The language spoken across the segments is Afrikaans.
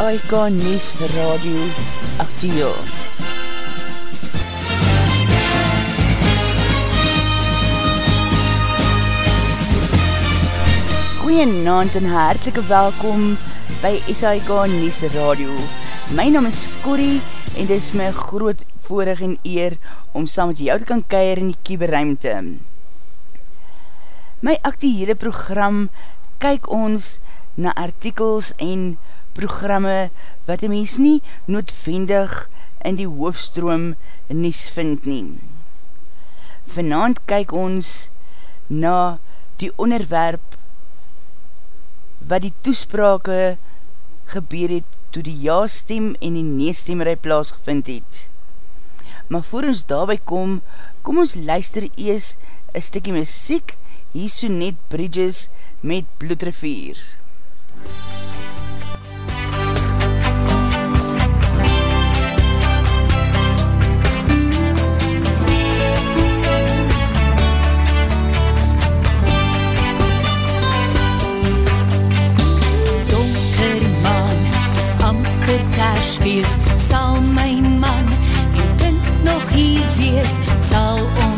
SAIK Nies Radio Actueel. Goeienaand en hartelike welkom by SAIK Nies Radio. My naam is Corrie en dit is my groot voorig en eer om saam met jou te kan keir in die kieberruimte. My actuele program kyk ons na artikels en programme wat een mens nie noodvendig in die hoofdstroom nies vind nie. Vanavond kyk ons na die onderwerp wat die toesprake gebeur het toe die ja-stem en die nee-stemmerij plaasgevind het. Maar voor ons daarby kom, kom ons luister ees een stikkie muziek, hier so net Bridges met Bloedrivier. MUZIEK wees, sal my man en kind nog hier wees, sal ons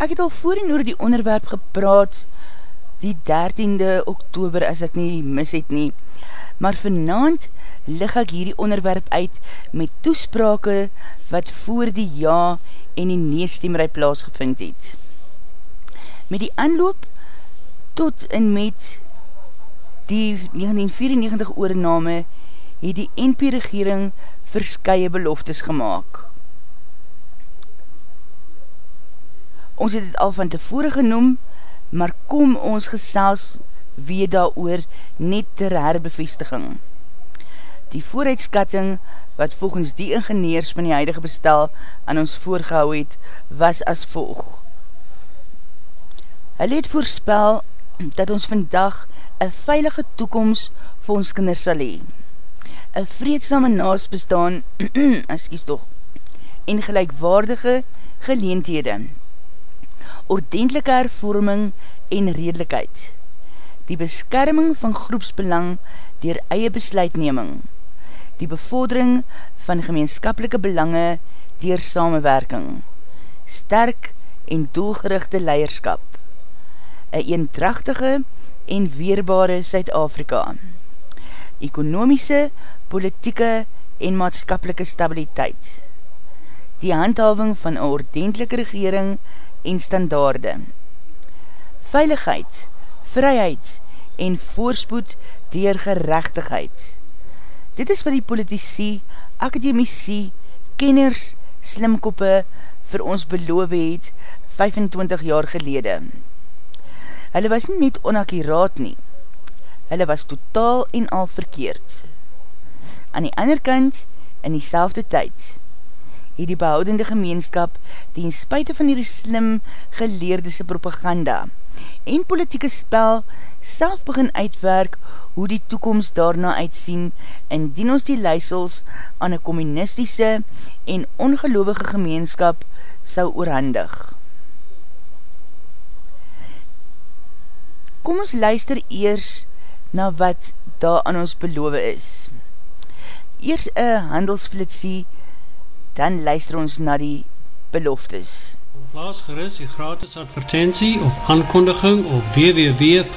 Ek het al voorin oor die onderwerp gepraat die 13de oktober as ek nie mis het nie, maar vanavond lig ek hierdie onderwerp uit met toesprake wat voor die ja en die nee stemmerij plaasgevind het. Met die aanloop tot en met die 1994 oorname het die NP-regering verskye beloftes gemaakt. Ons het het al van tevore genoem, maar kom ons gesels weer daar oor net ter herbevestiging. Die vooruitskatting wat volgens die ingenieurs van die huidige bestel aan ons voorgehou het, was as volg. Hulle het voorspel dat ons vandag een veilige toekomst vir ons kinders sal hee. Een vreedsame naas bestaan, excuse toch, en gelijkwaardige geleenthede. Ordentelike hervorming en redelijkheid. Die beskerming van groepsbelang dier eie besluitneming. Die bevordering van gemeenskapelike belange dier samenwerking. Sterk en doelgerichte leierskap. Een eendrachtige en weerbare Suid-Afrika. Ekonomiese, politieke en maatskapelike stabiliteit. Die handhaving van een ordentelike regering en standaarde. Veiligheid, vryheid en voorspoed dier gerechtigheid. Dit is wat die politici, akademici, kenners, slimkoppe vir ons beloof het 25 jaar gelede. Hulle was nie net onakkiraat nie, hulle was totaal en al verkeerd. Aan die ander kant, in die selfde tyd, het die behoudende gemeenskap in spuite van die slim geleerdese propaganda en politieke spel self begin uitwerk hoe die toekomst daarna uitsien indien ons die leisels aan een communistische en ongeloofige gemeenskap sou oorhandig. Kom ons luister eers na wat daar aan ons beloof is. Eers een handelsflitsie, dan luister ons na die beloftes. Plaas gerust die gratis advertentie of aankondiging op www.v.co.za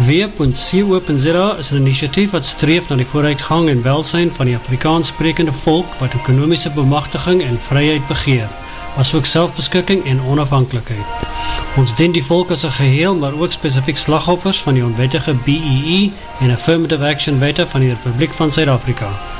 W.co.za is een initiatief wat streef na die vooruitgang en welsijn van die Afrikaans sprekende volk wat ekonomische bemachtiging en vryheid begeer, as ook selfbeskikking en onafhankelijkheid. Ons dien die volk as een geheel, maar ook specifiek slagoffers van die onwettige BEE e en Affirmative Action Wette van die Republiek van Zuid-Afrika.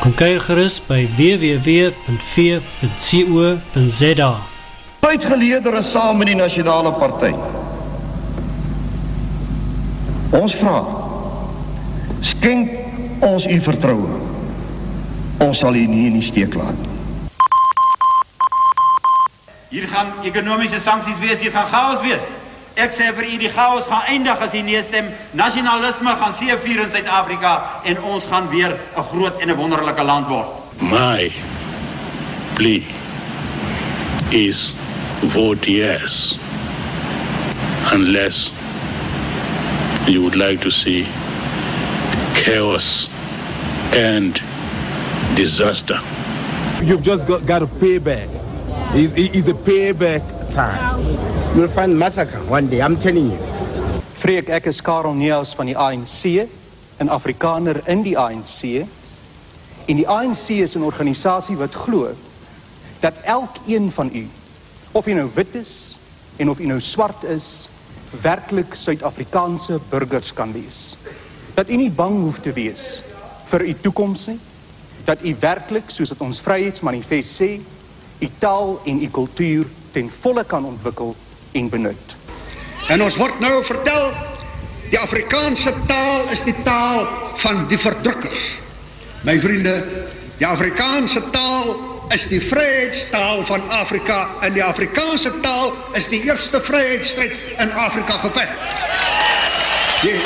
Kom kyk gerust by www.v.co.za Uitgeleerdere saam met die Nationale Partij. Ons vraag, skenk ons u vertrouwe. Ons sal u nie in die steek laat. Hier gaan ekonomische sancties wees, hier gaan chaos wees. Ek sê vir u die chaos gaan eindig as die neestem. Nationalisme gaan seevier in Suid-Afrika en ons gaan weer 'n groot en 'n wonderlike land word. My plea is vote yes unless you would like to see chaos and disaster. You've just got, got a payback. It's, it's a payback time. You'll find massacre one day, I'm telling you. Freek, ek is Karel Neus van die ANC, een Afrikaner in die ANC. En die ANC is een organisatie wat glo dat elkeen van u, of u nou wit is en of u nou swart is, werkelijk Suid-Afrikaanse burgers kan wees. Dat u nie bang hoef te wees vir u toekomst nie, dat u werkelijk, soos het ons vryheidsmanifest sê, u taal en u kultuur ten volle kan ontwikkel en benut. En ons word nou vertel, die Afrikaanse taal is die taal van die verdrukkers. My vriende, die Afrikaanse taal is die vryheidstaal van Afrika en die Afrikaanse taal is die eerste vryheidsstryd in Afrika geveg. Die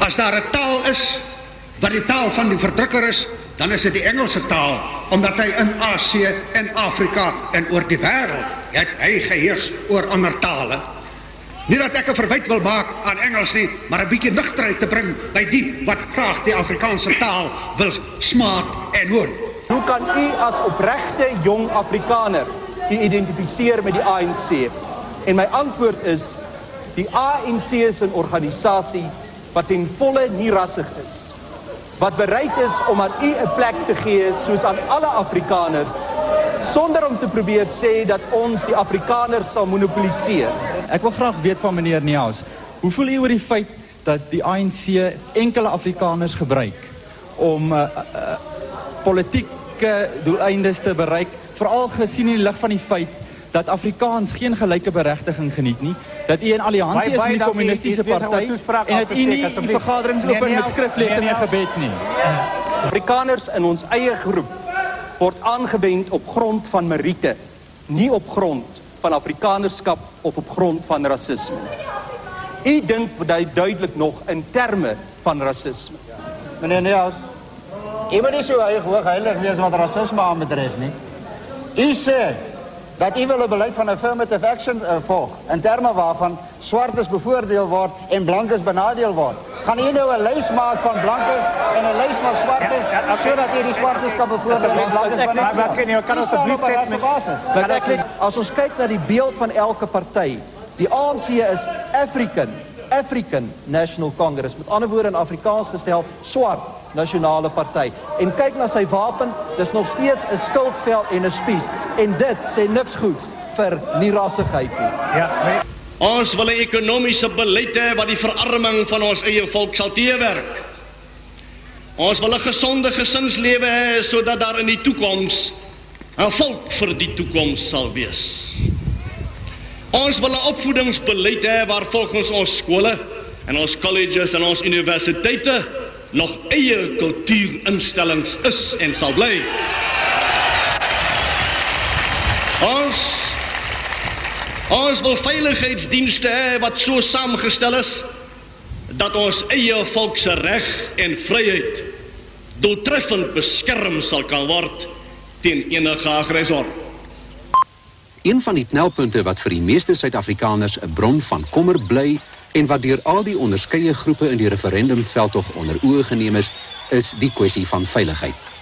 As daar 'n taal is wat die taal van die verdrukker is, dan is dit die Engelse taal, omdat hy in Asië en Afrika en oor die wêreld het hy geheers oor ander tale. Nie dat ek 'n verwyt wil maak aan Engels nie, maar 'n bietjie nugterheid te bring by die wat graag die Afrikaanse taal wil smaak en hoor. Hoe kan u as opregte jong Afrikaner u identifiseer met die ANC? En my antwoord is die ANC is 'n organisasie wat ten volle nie rassig is. Wat bereid is om aan u 'n plek te gee soos aan alle Afrikaners sonder om te probeer sê dat ons die Afrikaners sal monopoliseer. Ek wil graag weet van meneer Neus, hoe voel u oor die feit dat die ANC enkele Afrikaners gebruik om uh, uh, politieke doeleindes te bereik, veral gesien in die lig van die feit dat Afrikaans geen gelyke beregting geniet nie, dat u in alliansie is met die kommunistiese party en dat u nie die vergaderings open met skriflesing en gebed nie. Afrikaners in ons eie groep word aangewend op grond van meriete, nie op grond van Afrikanerskap of op grond van rasisme. U dink jy duidelik nog in terme van rasisme. Meneer Neus, u moet nie so eie hoog heilig wees wat rasisme aanbetref nie. U sê dat u wil 'n beleid van affirmative action uh, volg in terme waarvan swartes bevoordeel word en blankes benadeel word. Gaan u nou 'n lys maak van blankes en 'n lys van swartes ja, ja, okay. sodat u die swartes kan bevoordeel en blankes benadeel? Maar wat kan jy kan asseblief net met ek sê as ons kyk na die beeld van elke party, die ANC is African African National Congress met ander woorde in Afrikaans gestel swart nasionale party. En kyk na sy wapen dis nog steeds 'n skildvel en 'n spies. En dit sê niks goeds vir nie rassigheid nie. Ja nee. ons wil 'n ekonomiese beleid hê wat die verarming van ons eie volk sal teewerk. Ons wil 'n gesonde gesinslewe hê sodat daar in die toekoms 'n volk vir die toekoms sal wees. Ons wil 'n opvoedingsbeleid hê waar volgens ons skole en ons colleges en ons universiteite nog eie kultuurinstellings is en sal bly. Ons ons wil veiligheidsdienste hê wat so saamgestel is dat ons eie volk se reg en vryheid doeltreffend beskerm sal kan word teen enige aggressor. Een van die knelpunte wat vir die meeste Suid-Afrikaners 'n bron van kommer bly en wat deur al die onderskeie groepe in die referendumveldtog onder oë geneem is, is die kwessie van veiligheid.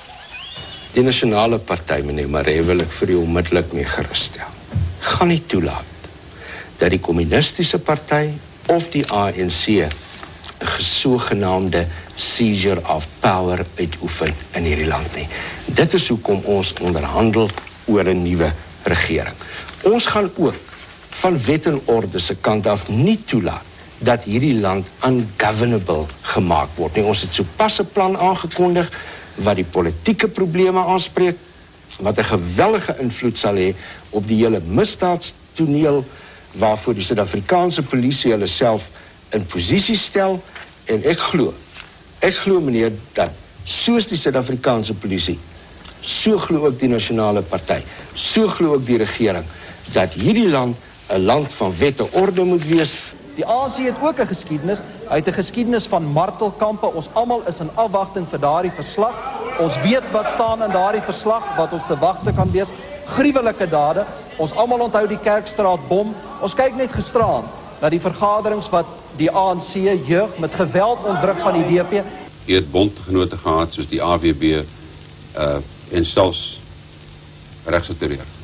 Die nasionale party meneer Maree wil ek vir u onmiddellik mee gerusstel. Gaan nie toelaat dat die kommunistiese party of die ANC 'n gesogenaamde seizure of power uitoefen in hierdie land nie. Dit is hoekom ons onderhandel oor 'n nuwe regering. Ons gaan ook van wet en orde se kant af nie toelaat dat hierdie land ungovernable gemaak word nie. Ons het sopas 'n plan aangekondig wat die politieke probleme aanspreek wat 'n geweldige invloed sal hê op die hele misdaadstoneel waarvoor die Suid-Afrikaanse polisie hulle self in posisie stel en ek glo ek glo meneer dat soos die Suid-Afrikaanse polisie so glo ook die nasionale party so glo ook die regering dat hierdie land 'n land van wet en orde moet wees. Die ANC het ook 'n geskiedenis. Hy het 'n geskiedenis van martelkampe. Ons almal is in afwagting vir daardie verslag. Ons weet wat staan in daardie verslag wat ons te wagte kan wees. Gruwelike dade. Ons almal onthou die Kerkstraat bom. Ons kyk net gisteraan na die vergaderings wat die ANC jeug met geweld ontdruk van die DP. Hy het bondgenote gehad soos die AWB uh en selfs regse terreur.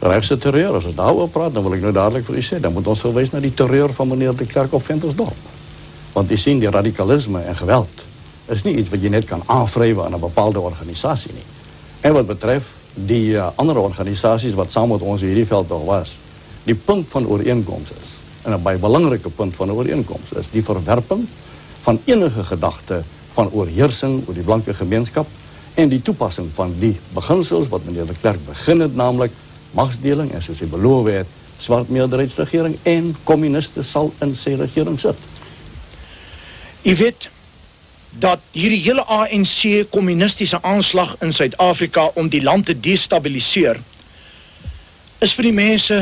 Regse terreur, as ons daaroor praat, dan wil ek nou dadelik vir u sê, dan moet ons verwys na die terreur van meneer de Klerk op Ventersdorp. Want jy sien die radikalisme en geweld is nie iets wat jy net kan aanvrywe aan 'n bepaalde organisasie nie. En wat betref die uh, ander organisasies wat saam met ons hierdie veld nog was, die punt van ooreenkoms is en 'n baie belangrike punt van ooreenkoms is die verwerping van enige gedagte van oorheersing oor die blanke gemeenskap en die toepassing van die beginsels wat meneer de Klerk begin het naamlik magsdeling en soos hy beloof het swart meerderheidsregering en kommuniste sal in sy regering sit. U weet dat hierdie hele ANC communistiese aanslag in Suid-Afrika om die land te destabiliseer, is vir die mense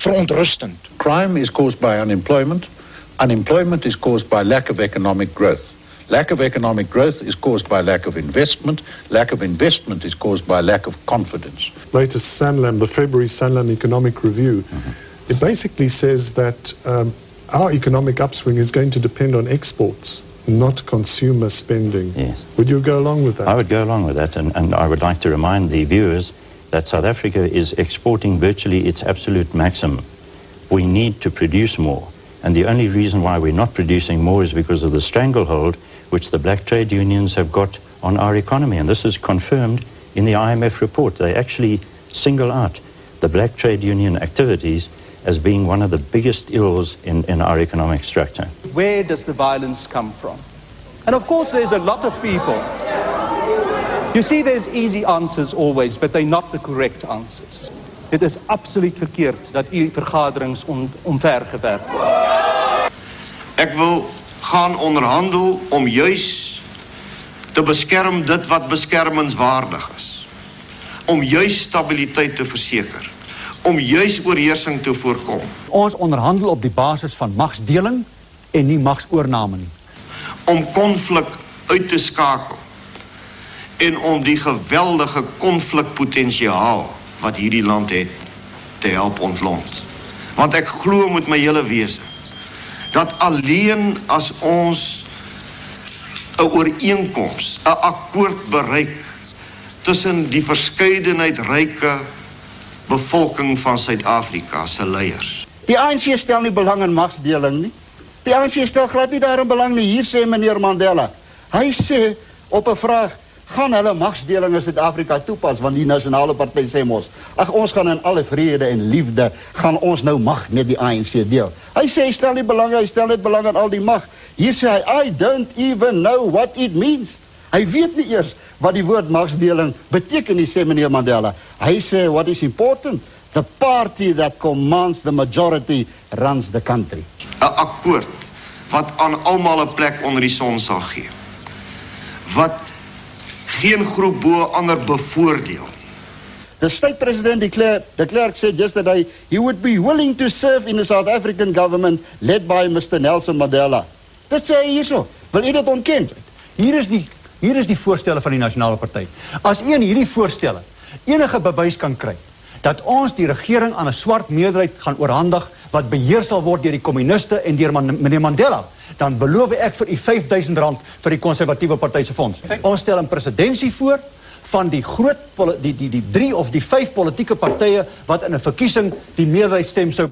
verontrustend. Crime is caused by unemployment. Unemployment is caused by lack of economic growth. Lack of economic growth is caused by lack of investment. Lack of investment is caused by lack of confidence. latest Sanlam, the February Sanlam Economic Review, it basically says that um, our economic upswing is going to depend on exports, not consumer spending. Yes. Would you go along with that? I would go along with that, and, and I would like to remind the viewers that South Africa is exporting virtually its absolute maximum. We need to produce more, and the only reason why we're not producing more is because of the stranglehold which the black trade unions have got on our economy, and this is confirmed in the IMF report. They actually single out the black trade union activities as being one of the biggest ills in, in our economic structure. Where does the violence come from? And of course, there's a lot of people. You see, there's easy answers always, but they're not the correct answers. Dit is absoluut verkeerd dat u vergaderings on, omvergewerp word. Ek wil gaan onderhandel om juis te beskerm dit wat beskermingswaardig is. Om juis stabiliteit te verseker. Om juis oorheersing te voorkom. Ons onderhandel op die basis van magsdeling en nie magsoorname nie. Om konflik uit te skakel en om die geweldige konflikpotensiaal wat hierdie land het te help ontlont. Want ek glo met my hele wese dat alleen as ons 'n ooreenkoms, 'n akkoord bereik tussen die verskeidenheid ryke bevolking van Suid-Afrika se leiers. Die ANC stel nie belang in magsdeling nie. Die ANC stel glad nie daarin belang nie. Hier sê meneer Mandela. Hy sê op 'n vraag gaan hulle magsdeling in Suid-Afrika toepas want die nasionale party sê mos ag ons gaan in alle vrede en liefde gaan ons nou mag met die ANC deel. Hy sê hy stel nie belang hy stel net belang in al die mag. Hier sê hy I don't even know what it means. Hy weet nie eers wat die woord magsdeling beteken nie sê meneer Mandela. Hy sê what is important the party that commands the majority runs the country. 'n Akkoord wat aan almal 'n plek onder die son sal gee. Wat geen groep bo ander bevoordeel. The state president declared, de Klerk said yesterday he would be willing to serve in the South African government led by Mr. Nelson Mandela. Dit sê hy hierso. Wil u dit ontken? Hier is die hier is die voorstelle van die nasionale party. As een hierdie voorstelle enige bewys kan kry dat ons die regering aan 'n swart meerderheid gaan oorhandig wat beheer sal word deur die kommuniste en deur meneer Mandela, dan beloof ek vir u R5000 vir die konservatiewe party se fonds. Ons stel 'n presidentsie voor van die groot die die die drie of die vyf politieke partye wat in 'n verkiesing die meerderheid stem sou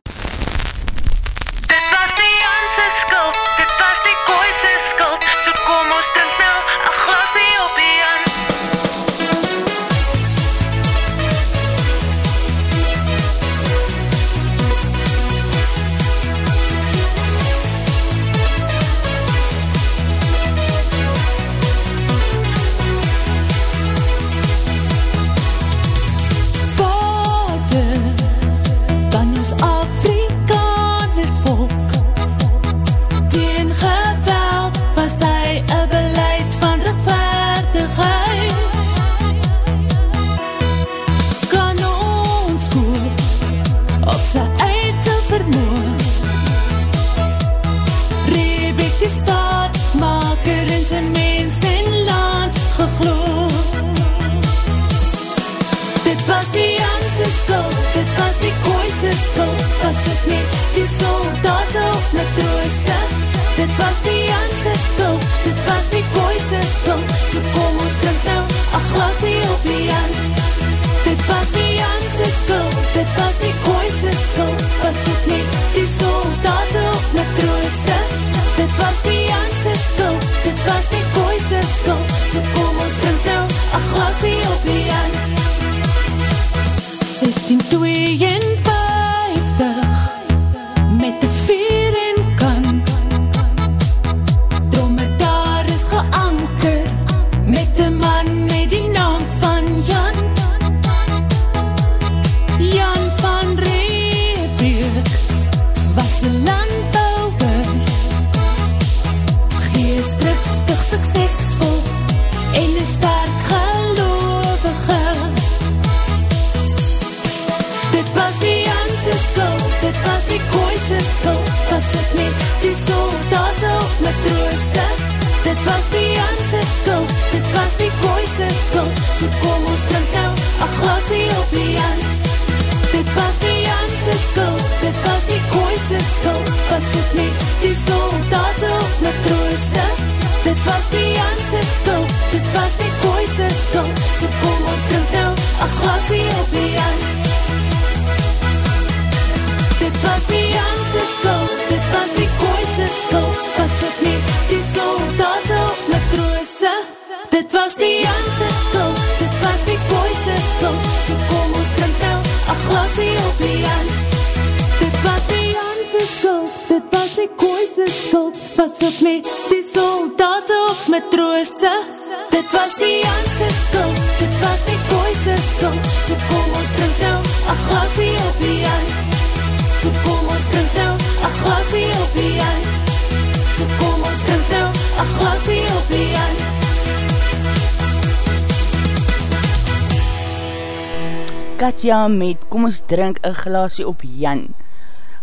ons drink een glaasie op Jan.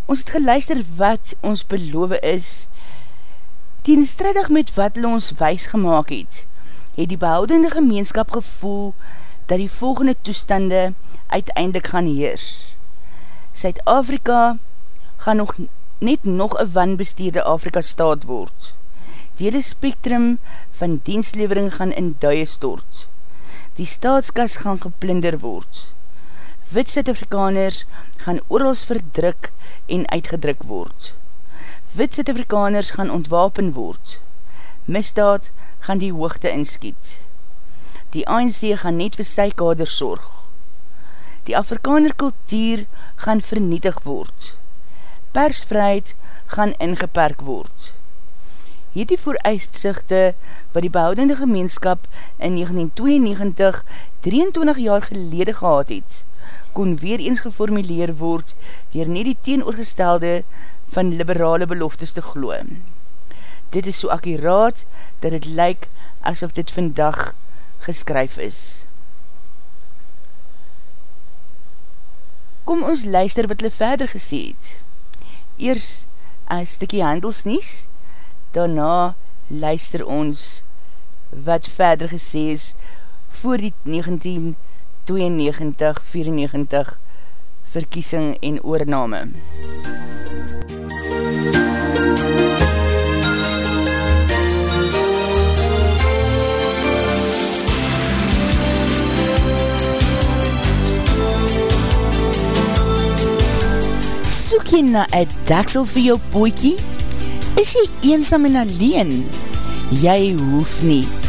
Ons het geluister wat ons beloof is. Teenstrijdig met wat hulle ons wijs gemaakt het, het die behoudende gemeenskap gevoel dat die volgende toestande uiteindelik gaan heers. Suid-Afrika gaan nog net nog een wanbestuurde Afrika staat word. Die hele spectrum van dienslevering gaan in duie stort. Die staatskas gaan geplinder word wit Suid-Afrikaners gaan oorals verdruk en uitgedruk word. Wit Suid-Afrikaners gaan ontwapen word. Misdaad gaan die hoogte inskiet. Die ANC gaan net vir sy kader sorg. Die Afrikaner kultuur gaan vernietig word. Persvryheid gaan ingeperk word. Hierdie vooruitzichte wat die behoudende gemeenskap in 1992 23 jaar gelede gehad het, kon weer eens geformuleer word dier nie die teenoorgestelde van liberale beloftes te glo. Dit is so akkiraat dat het lyk asof dit vandag geskryf is. Kom ons luister wat hulle verder gesê het. Eers een stikkie handelsnies, daarna luister ons wat verder gesê is voor die 19 92-94 verkiesing en oorname. Soek jy na een daksel vir jou poekie? Is jy eensam en alleen? Jy hoef nie.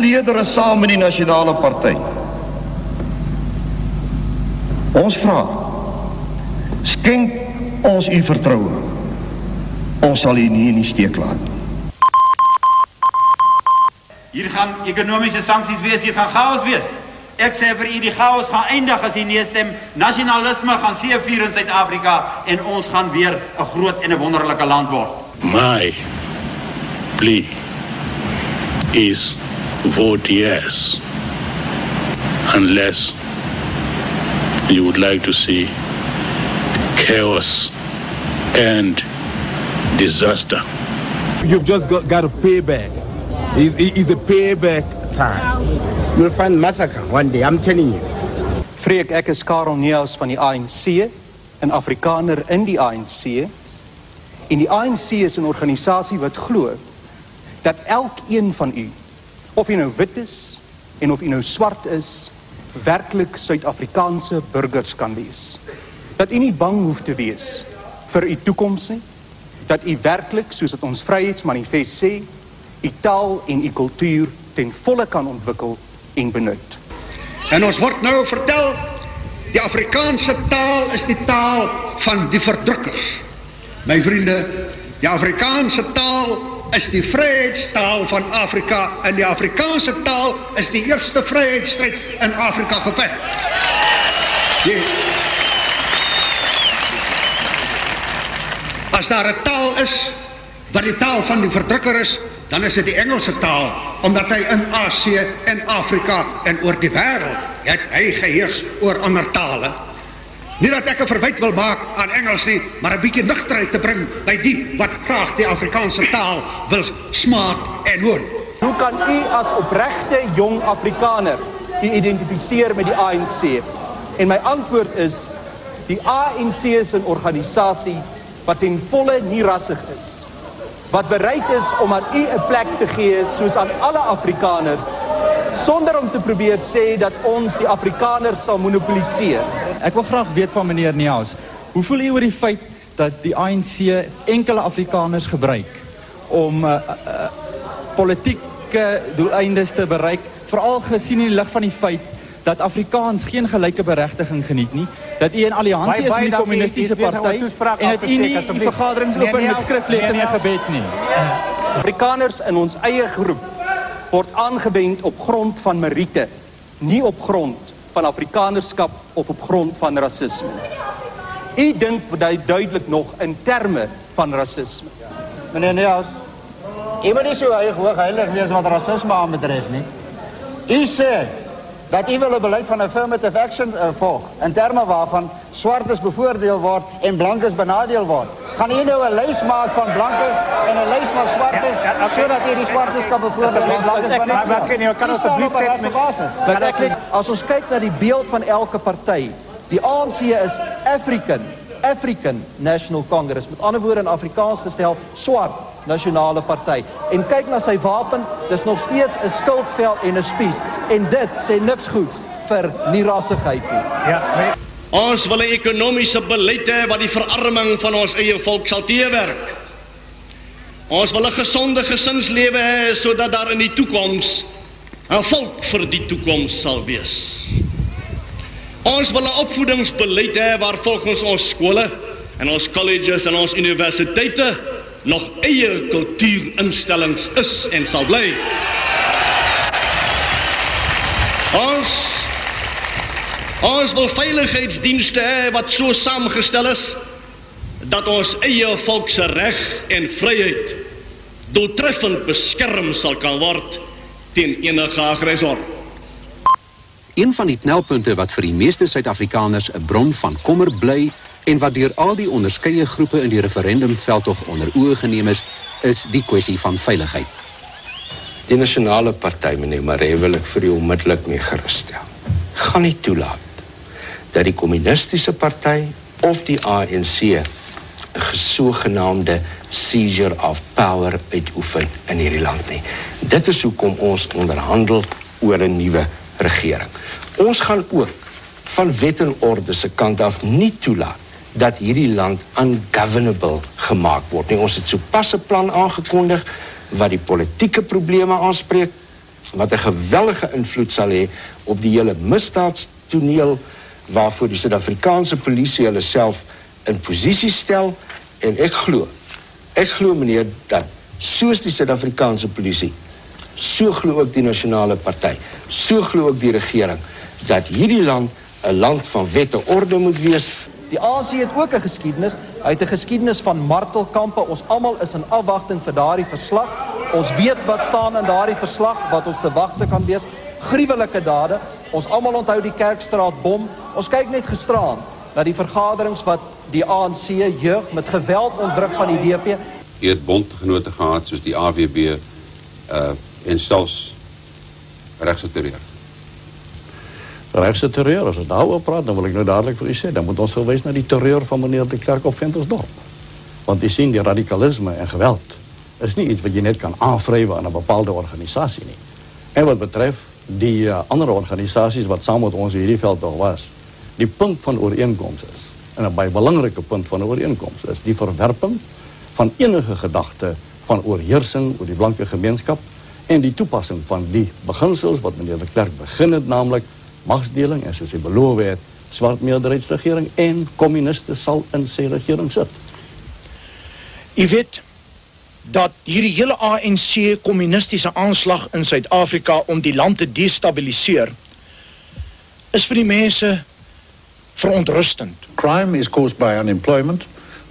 geleerdere saam in die nasionale party. Ons vra, skenk ons u vertrouwe. Ons sal u nie in die steek laat. Hier gaan ekonomiese sancties wees, hier gaan chaos wees. Ek sê vir u die chaos gaan eindig as die neestem. Nationalisme gaan seevier in Zuid-Afrika en ons gaan weer een groot en een wonderlijke land word. My plea is vote yes unless you would like to see chaos and disaster. You've just got, got to pay back. It's, it's a payback time. You'll find massacre one day, I'm telling you. Freek, ek is Karel Neus van die ANC, een Afrikaner in die ANC. En die ANC is een organisatie wat glo dat elk een van u of jy nou wit is en of jy nou swart is, werklik Suid-Afrikaanse burgers kan wees. dat u nie bang hoef te wees vir u toekoms nie, dat u werklik, soos dit ons Vryheidsmanifest sê, u taal en u kultuur ten volle kan ontwikkel en benut. En ons word nou vertel die Afrikaanse taal is die taal van die verdrukkers. My vriende, die Afrikaanse taal is die vryheidstaal van Afrika en die Afrikaanse taal is die eerste vryheidsstryd in Afrika geveg. Die, as daar 'n taal is wat die taal van die verdrukker is, dan is dit die Engelse taal, omdat hy in Asië en Afrika en oor die wêreld het hy geheers oor ander tale. Nie dat ek 'n verwyt wil maak aan Engels nie, maar 'n bietjie nugterheid te bring by die wat graag die Afrikaanse taal wil smaak en hoor. Hoe kan u as opregte jong Afrikaner u identifiseer met die ANC? En my antwoord is die ANC is 'n organisasie wat ten volle nie rassig is. Wat bereid is om aan u 'n plek te gee soos aan alle Afrikaners sonder om te probeer sê dat ons die Afrikaners sal monopoliseer. Ek wil graag weet van meneer Niaus, hoe voel u oor die feit dat die ANC enkele Afrikaners gebruik om uh, uh, politieke doeleindes te bereik, veral gesien in die lig van die feit dat Afrikaans geen gelyke beregting geniet nie, dat u in alliansie is met die kommunistiese party en dat u nie die vergaderings open met skriflesing en gebed nie. Afrikaners in ons eie groep word aangewend op grond van meriete, nie op grond van Afrikanerskap of op grond van rasisme. U dink dit duidelik nog in terme van rasisme. Meneer Neus, u moet nie so eie hoog heilig wees wat rasisme aanbetref nie. U sê dat u wil 'n beleid van affirmative action uh, volg in terme waarvan swartes bevoordeel word en blankes benadeel word. Gaan u nou 'n lys maak van blankes en 'n lys van swartes ja, ja, sodat u die swartes kan bevoordeel en blankes benadeel? Maar wat kan jy kan asseblief net met basis? Wat ek as ons kyk na die beeld van elke party, die ANC is African African National Congress met ander woorde in Afrikaans gestel swart nasionale party. En kyk na sy wapen dis nog steeds 'n skildveld en 'n spies. En dit sê niks goeds vir nie rassigheid nie. Ja nee. ons wil 'n ekonomiese beleid hê wat die verarming van ons eie volk sal teewerk ons wil 'n gesonde gesinslewe hê sodat daar in die toekoms 'n volk vir die toekoms sal wees. Ons wil 'n opvoedingsbeleid hê waar volgens ons skole en ons colleges en ons universiteite nog eie kultuurinstellings is en sal bly. Ons ons wil veiligheidsdienste hê wat so saamgestel is dat ons eie volk se reg en vryheid doeltreffend beskerm sal kan word teen enige aggressor. Een van die knelpunte wat vir die meeste Suid-Afrikaners 'n bron van kommer bly en wat deur al die onderskeie groepe in die referendumveldtog onder oë geneem is, is die kwessie van veiligheid. Die nasionale party meneer Maree wil ek vir u onmiddellik mee gerusstel. Gaan nie toelaat dat die kommunistiese party of die ANC 'n gesogenaamde seizure of power uitoefen in hierdie land nie. Dit is hoekom ons onderhandel oor 'n nuwe regering. Ons gaan ook van wet en orde se kant af nie toelaat dat hierdie land ungovernable gemaak word nie. Ons het sopas 'n plan aangekondig wat die politieke probleme aanspreek wat 'n geweldige invloed sal hê op die hele misdaadstoneel waarvoor die Suid-Afrikaanse polisie hulle self in posisie stel en ek glo ek glo meneer dat soos die Suid-Afrikaanse polisie so glo ook die nasionale party so glo ook die regering dat hierdie land 'n land van wet en orde moet wees. Die ANC het ook 'n geskiedenis. Hy het 'n geskiedenis van martelkampe. Ons almal is in afwagting vir daardie verslag. Ons weet wat staan in daardie verslag wat ons te wagte kan wees. Gruwelike dade. Ons almal onthou die Kerkstraat bom. Ons kyk net gisteraan na die vergaderings wat die ANC jeug met geweld ontdruk van die DP. Hy het bondgenote gehad soos die AWB uh en selfs regse terreur regse terreur. As ons daaroor praat, dan wil ek nou dadelik vir u sê, dan moet ons verwys na die terreur van meneer de Klerk op Ventersdorp. Want jy sien die radikalisme en geweld is nie iets wat jy net kan aanvrywe aan 'n bepaalde organisasie nie. En wat betref die uh, ander organisasies wat saam met ons hierdie veld tog was, die punt van ooreenkoms is en 'n baie belangrike punt van 'n ooreenkoms is die verwerping van enige gedagte van oorheersing oor die blanke gemeenskap en die toepassing van die beginsels wat meneer de Klerk begin het, machtsdeling en soos hy beloof het, swart meerderheidsregering en communiste sal in sy regering sit. U weet dat hierdie hele ANC kommunistiese aanslag in Suid-Afrika om die land te destabiliseer is vir die mense verontrustend. Crime is caused by unemployment.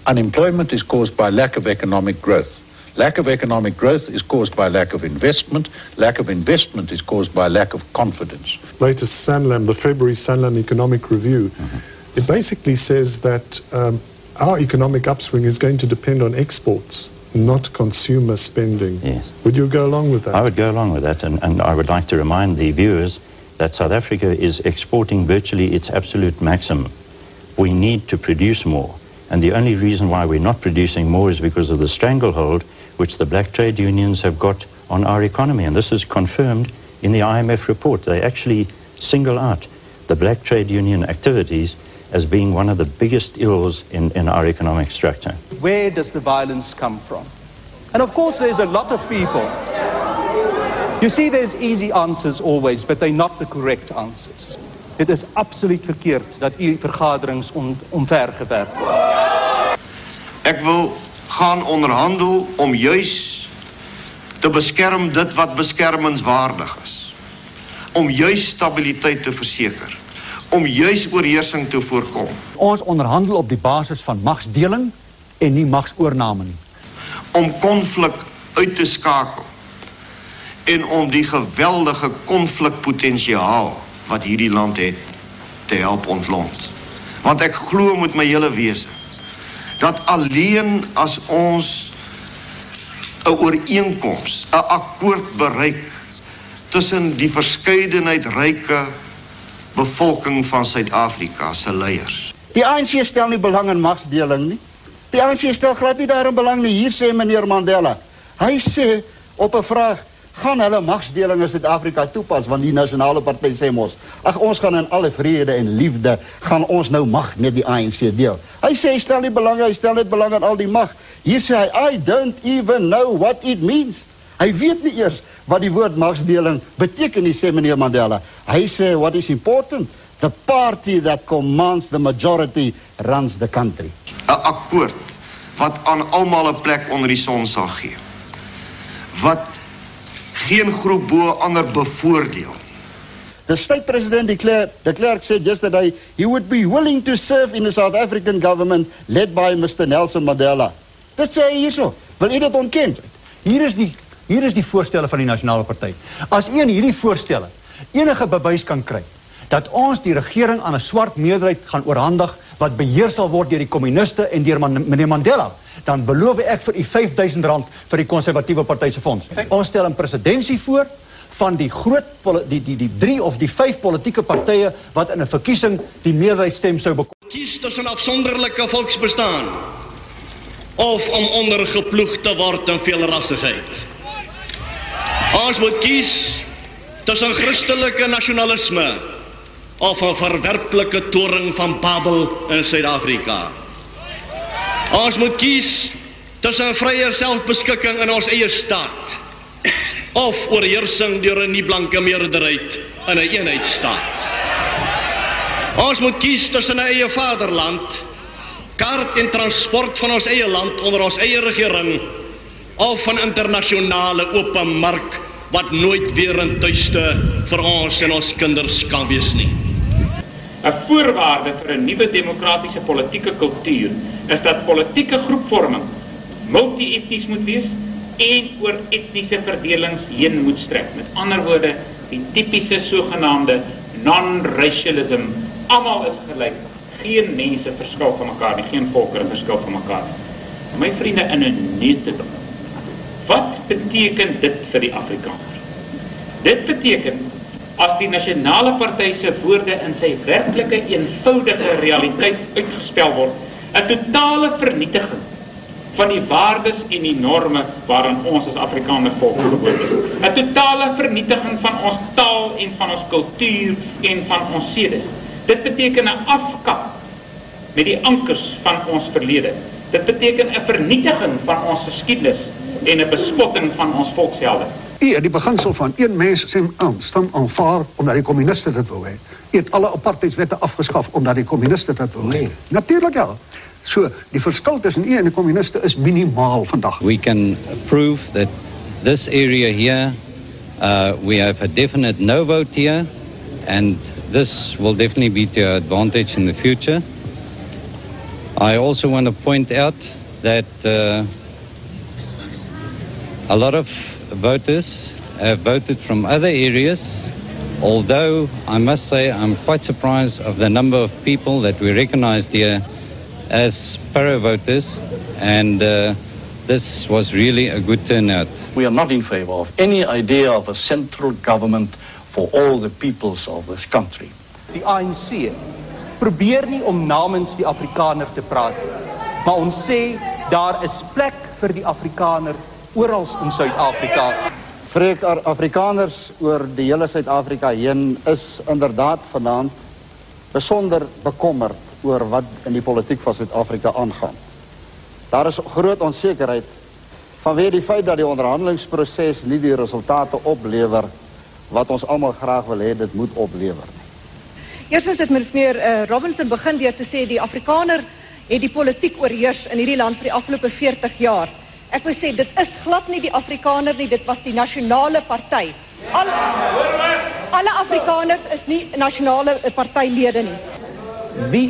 Unemployment is caused by lack of economic growth. Lack of economic growth is caused by lack of investment. Lack of investment is caused by lack of confidence. latest Sanlam, the February Sanlam Economic Review, it basically says that um, our economic upswing is going to depend on exports, not consumer spending. Yes. Would you go along with that? I would go along with that, and, and I would like to remind the viewers that South Africa is exporting virtually its absolute maximum. We need to produce more, and the only reason why we're not producing more is because of the stranglehold which the black trade unions have got on our economy, and this is confirmed in the IMF report. They actually single out the black trade union activities as being one of the biggest ills in, in our economic structure. Where does the violence come from? And of course, there's a lot of people. You see, there's easy answers always, but they're not the correct answers. Dit is absoluut verkeerd dat u vergaderings on, omvergewerp word. Ek wil gaan onderhandel om juis te beskerm dit wat beskermingswaardig is. Om juis stabiliteit te verseker. Om juis oorheersing te voorkom. Ons onderhandel op die basis van magsdeling en nie magsoorname nie. Om konflik uit te skakel en om die geweldige konflikpotensiaal wat hierdie land het te help ontlont. Want ek glo met my hele wese dat alleen as ons 'n ooreenkoms, 'n akkoord bereik tussen die verskeidenheid ryke bevolking van Suid-Afrika se leiers. Die ANC stel nie belang in magsdeling nie. Die ANC stel glad nie daarin belang nie. Hier sê meneer Mandela. Hy sê op 'n vraag gaan hulle magsdeling in Suid-Afrika toepas want die nasionale party sê mos ag ons gaan in alle vrede en liefde gaan ons nou mag met die ANC deel. Hy sê hy stel nie belang hy stel net belang aan al die mag. Hier sê hy I don't even know what it means. Hy weet nie eers wat die woord magsdeling beteken nie sê meneer Mandela. Hy sê what is important the party that commands the majority runs the country. 'n Akkoord wat aan almal 'n plek onder die son sal gee. Wat geen groep bo ander bevoordeel. The state president declared, de Klerk said yesterday he would be willing to serve in the South African government led by Mr. Nelson Mandela. Dit sê hy hierso. Wil u dit ontken? Hier is die hier is die voorstelle van die nasionale party. As in hierdie voorstelle enige bewys kan kry dat ons die regering aan 'n swart meerderheid gaan oorhandig wat beheer sal word deur die kommuniste en deur man, meneer Mandela, dan beloof ek vir u R5000 vir die konservatiewe party se fonds. Ons stel 'n presidentsie voor van die groot die die die 3 of die 5 politieke partye wat in 'n verkiesing die meerderheidsstem sou bekom. Kies tussen afsonderlike volksbestaan of om ondergeploeg te word in veelrassigheid. Ons moet kies tussen Christelike nasionalisme of 'n verwerplike toring van Babel in Suid-Afrika. Ons moet kies tussen vrye selfbeskikking in ons eie staat of oorheersing deur 'n nie-blanke meerderheid in 'n eenheidsstaat. Ons moet kies tussen 'n eie vaderland, kaart en transport van ons eie land onder ons eie regering of 'n internasionale oop mark wat nooit weer 'n tuiste vir ons en ons kinders kan wees nie. 'n Voorwaarde vir 'n nuwe demokratiese politieke kultuur is dat politieke groepvorming multi-etnies moet wees en oor etniese verdelings heen moet strek. Met ander woorde, die tipiese sogenaamde non-racialism. Almal is gelyk. Geen mense verskil van mekaar nie, geen volkere verskil van mekaar nie. My vriende in 'n neutedom. Wat beteken dit vir die Afrikaner? Dit beteken as die nasionale party se woorde in sy werklike eenvoudige realiteit uitgespel word, 'n totale vernietiging van die waardes en die norme waarin ons as Afrikaner volk behoort is. 'n Totale vernietiging van ons taal en van ons kultuur en van ons sedes. Dit beteken 'n afkap met die ankers van ons verlede. Dit beteken 'n vernietiging van ons geskiedenis en 'n bespotting van ons volkshelde. U het die beginsel van een mens stem aan, stem aanvaar omdat die kommuniste dit wou hê. U het alle apartheidswette afgeskaf omdat die kommuniste dit wou hê. Nee. Natuurlik ja. So, die verskil tussen u en die kommuniste is minimaal vandag. We can prove that this area here uh, we have a definite no vote here and this will definitely be to our advantage in the future. I also want to point out that uh, a lot of voters have voted from other areas, although I must say I'm quite surprised of the number of people that we recognized here as para voters, and uh, this was really a good turnout. We are not in favor of any idea of a central government for all the peoples of this country. Die ANC probeer nie om namens die Afrikaner te praat nie. Maar ons sê daar is plek vir die Afrikaner oral in Suid-Afrika. Freek Afrikaners oor die hele Suid-Afrika heen is inderdaad vanaand besonder bekommerd oor wat in die politiek van Suid-Afrika aangaan. Daar is groot onsekerheid vanweer die feit dat die onderhandelingsproses nie die resultate oplewer wat ons almal graag wil hê dit moet oplewer nie. Eerstens het meneer uh, Robinson begin deur te sê die Afrikaner het die politiek oorheers in hierdie land vir die afgelope 40 jaar. Ek wil sê dit is glad nie die Afrikaner nie, dit was die nasionale party. Al alle Afrikaners is nie nasionale partylede nie. Wie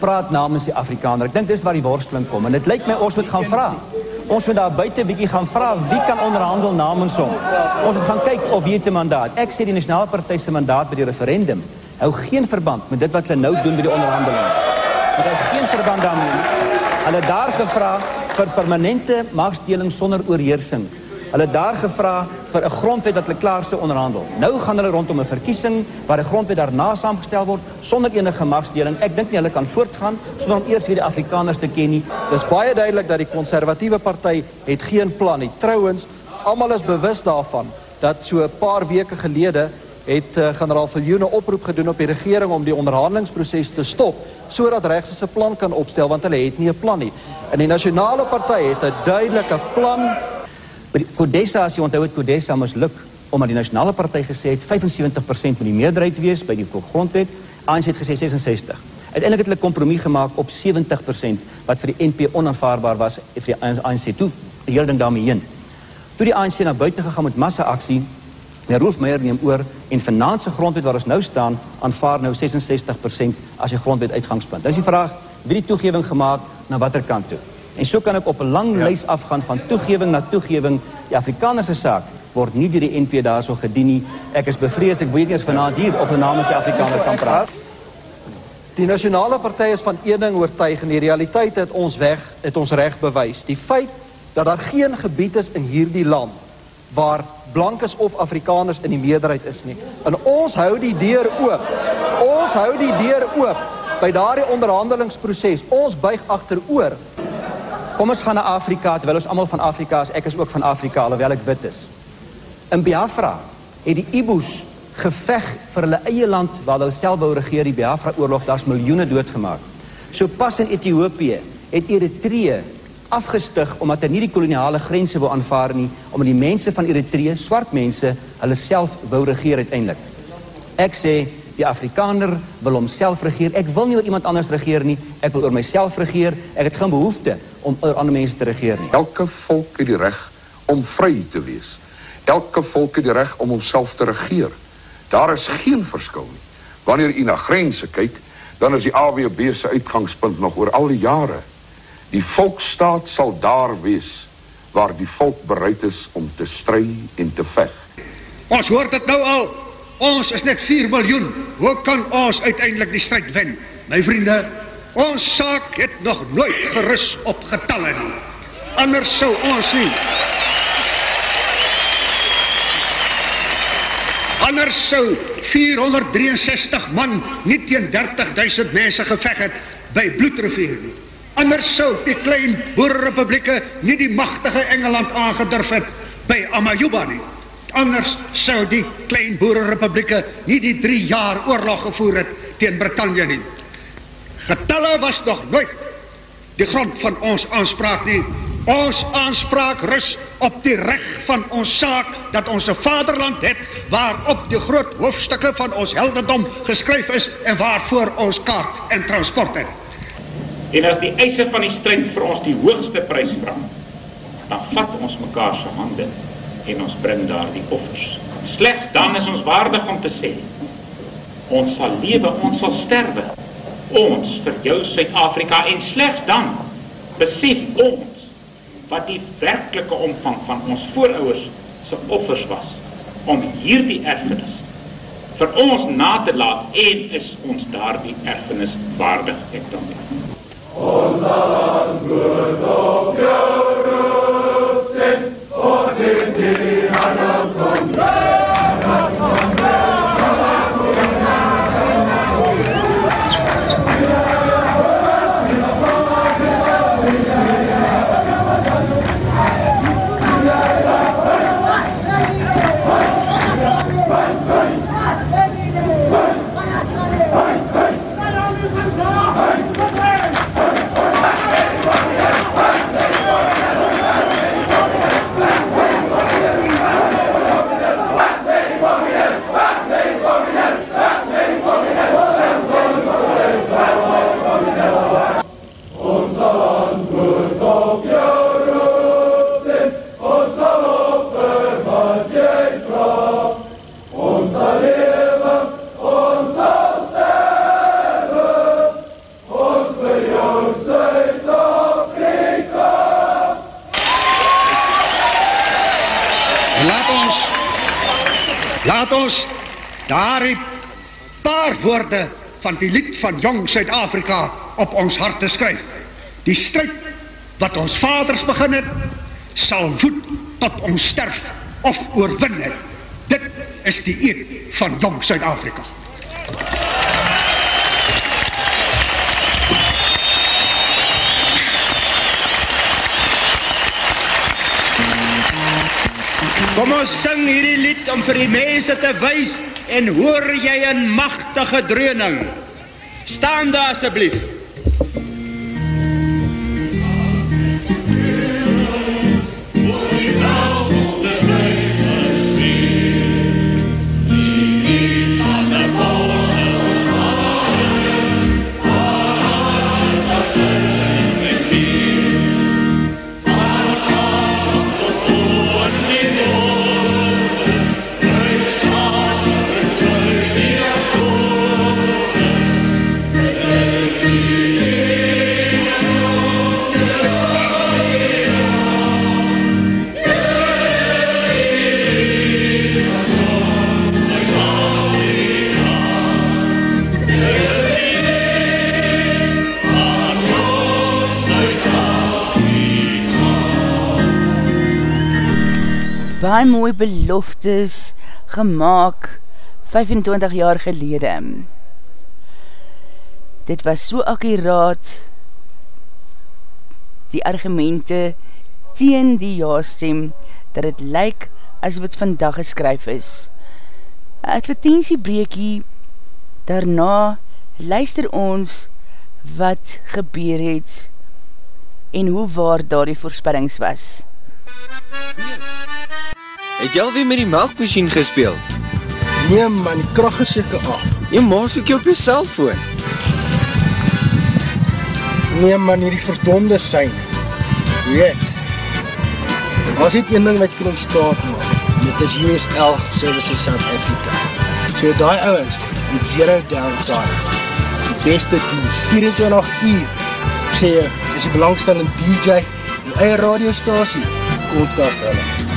praat namens die Afrikaner? Ek dink dis waar die worsteling kom en dit lyk my ons moet gaan vra. Ons moet daar buite 'n bietjie gaan vra wie kan onderhandel namens hom. Ons moet gaan kyk of wie het 'n mandaat. Ek sê die nasionale party se mandaat by die referendum hou geen verband met dit wat hulle nou doen by die onderhandeling. Dit hou geen verband daarmee. Hulle daar gevra vir permanente magsdeling sonder oorheersing. Hulle daar gevra vir 'n grondwet wat hulle klaar sou onderhandel. Nou gaan hulle rondom 'n verkiesing waar 'n grondwet daarna saamgestel word sonder enige magsdeling. Ek dink nie hulle kan voortgaan sonder om eers weer die Afrikaners te ken nie. Dis baie duidelik dat die konservatiewe party het geen plan nie. Trouwens, almal is bewus daarvan dat so 'n paar weke gelede het uh, generaal Viljoene oproep gedoen op die regering om die onderhandelingsproses te stop sodat regs 'n plan kan opstel want hulle het nie 'n plan nie. En die nasionale party het 'n duidelike plan. By Kodesa as jy onthou het Kodesa misluk omdat die nasionale party gesê het 75% moet die meerderheid wees by die grondwet. ANC het gesê 66. Uiteindelik het hulle 'n kompromie gemaak op 70% wat vir die NP onaanvaarbaar was vir die ANC toe. Die hele ding daarmee heen. Toe die ANC na buite gegaan met massa-aksie Meneer Rolf neem oor en vanaand se grondwet waar ons nou staan, aanvaar nou 66% as die grondwet uitgangspunt. Nou is die vraag, wie die toegewing gemaak na watter kant toe? En so kan ek op 'n lang ja. lys afgaan van toegewing na toegewing. Die Afrikaner se saak word nie deur die NP daarso gedien nie. Ek is bevrees ek weet nie eens vanaand hier of hulle namens die Afrikaner kan praat. Die nasionale party is van een ding oortuig en die realiteit het ons weg, het ons reg bewys. Die feit dat daar geen gebied is in hierdie land waar blankes of Afrikaners in die meerderheid is nie. En ons hou die deur oop. Ons hou die deur oop by daardie onderhandelingsproses. Ons buig agteroor. Kom ons gaan na Afrika terwyl ons almal van Afrika is. Ek is ook van Afrika alhoewel ek wit is. In Biafra het die Iboes geveg vir hulle eie land waar hulle self wou regeer die Biafra oorlog. Daar's miljoene doodgemaak. So pas in Ethiopië het Eritrea afgestig omdat hy nie die koloniale grense wou aanvaar nie, omdat die mense van Eritrea, swart mense, hulle self wou regeer uiteindelik. Ek sê die Afrikaner wil homself regeer. Ek wil nie oor iemand anders regeer nie. Ek wil oor myself regeer. Ek het geen behoefte om oor ander mense te regeer nie. Elke volk het die reg om vry te wees. Elke volk het die reg om homself te regeer. Daar is geen verskil nie. Wanneer u na grense kyk, dan is die AWB se uitgangspunt nog oor al die jare Die volksstaat sal daar wees waar die volk bereid is om te stry en te veg. Ons hoor dit nou al. Ons is net 4 miljoen. Hoe kan ons uiteindelik die stryd wen? My vriende, ons saak het nog nooit gerus op getalle nie. Anders sou ons nie Anders sou 463 man nie teen 30000 mense geveg het by Bloedrivier nie. Anders sou die klein boerrepublieke nie die magtige Engeland aangedurf het by Amajuba nie. Anders sou die klein boerrepublieke nie die 3 jaar oorlog gevoer het teen Brittanje nie. Getalle was nog nooit die grond van ons aanspraak nie. Ons aanspraak rus op die reg van ons saak dat ons 'n vaderland het waarop die groot hoofstukke van ons heldendom geskryf is en waarvoor ons kaart en transport het. En as die eise van die stryd vir ons die hoogste prys vra, dan vat ons mekaar se hande en ons bring daardie offers. Slegs dan is ons waardig om te sê ons sal lewe, ons sal sterwe. Ons vir jou Suid-Afrika en slegs dan besef ons wat die werklike omvang van ons voorouers se offers was om hierdie erfenis vir ons na te laat en is ons daardie erfenis waardig ek dank ons sal antwoord op jou van die lied van jong Suid-Afrika op ons harte skryf. Die stryd wat ons vaders begin het, sal voed tot ons sterf of oorwin het. Dit is die eed van jong Suid-Afrika. Kom ons sing hierdie lied om vir die mense te wys en hoor jy 'n magtige dreuning. Staan daar asseblief. Baie mooi beloftes gemaakt 25 jaar gelede. Dit was so akkuraat die argumente teen die ja-stem dat het lyk as wat vandag geskryf is. Een advertentiebreekie daarna luister ons wat gebeur het en hoe waar daar die voorspellings was. Het jy alweer met die melkmachine gespeel? Nee man, die kracht is jyke af. Jy maas ook jy op jy cellfoon. Nee man, hierdie verdonde sein. Weet, was dit een ding wat jy kan ontstaan maak. Dit is USL Services South Africa. So die ouwens, die zero downtime. Die beste dienst, 24 uur. Ek sê jy, is die belangstellende DJ, die eie radiostasie, kontak hulle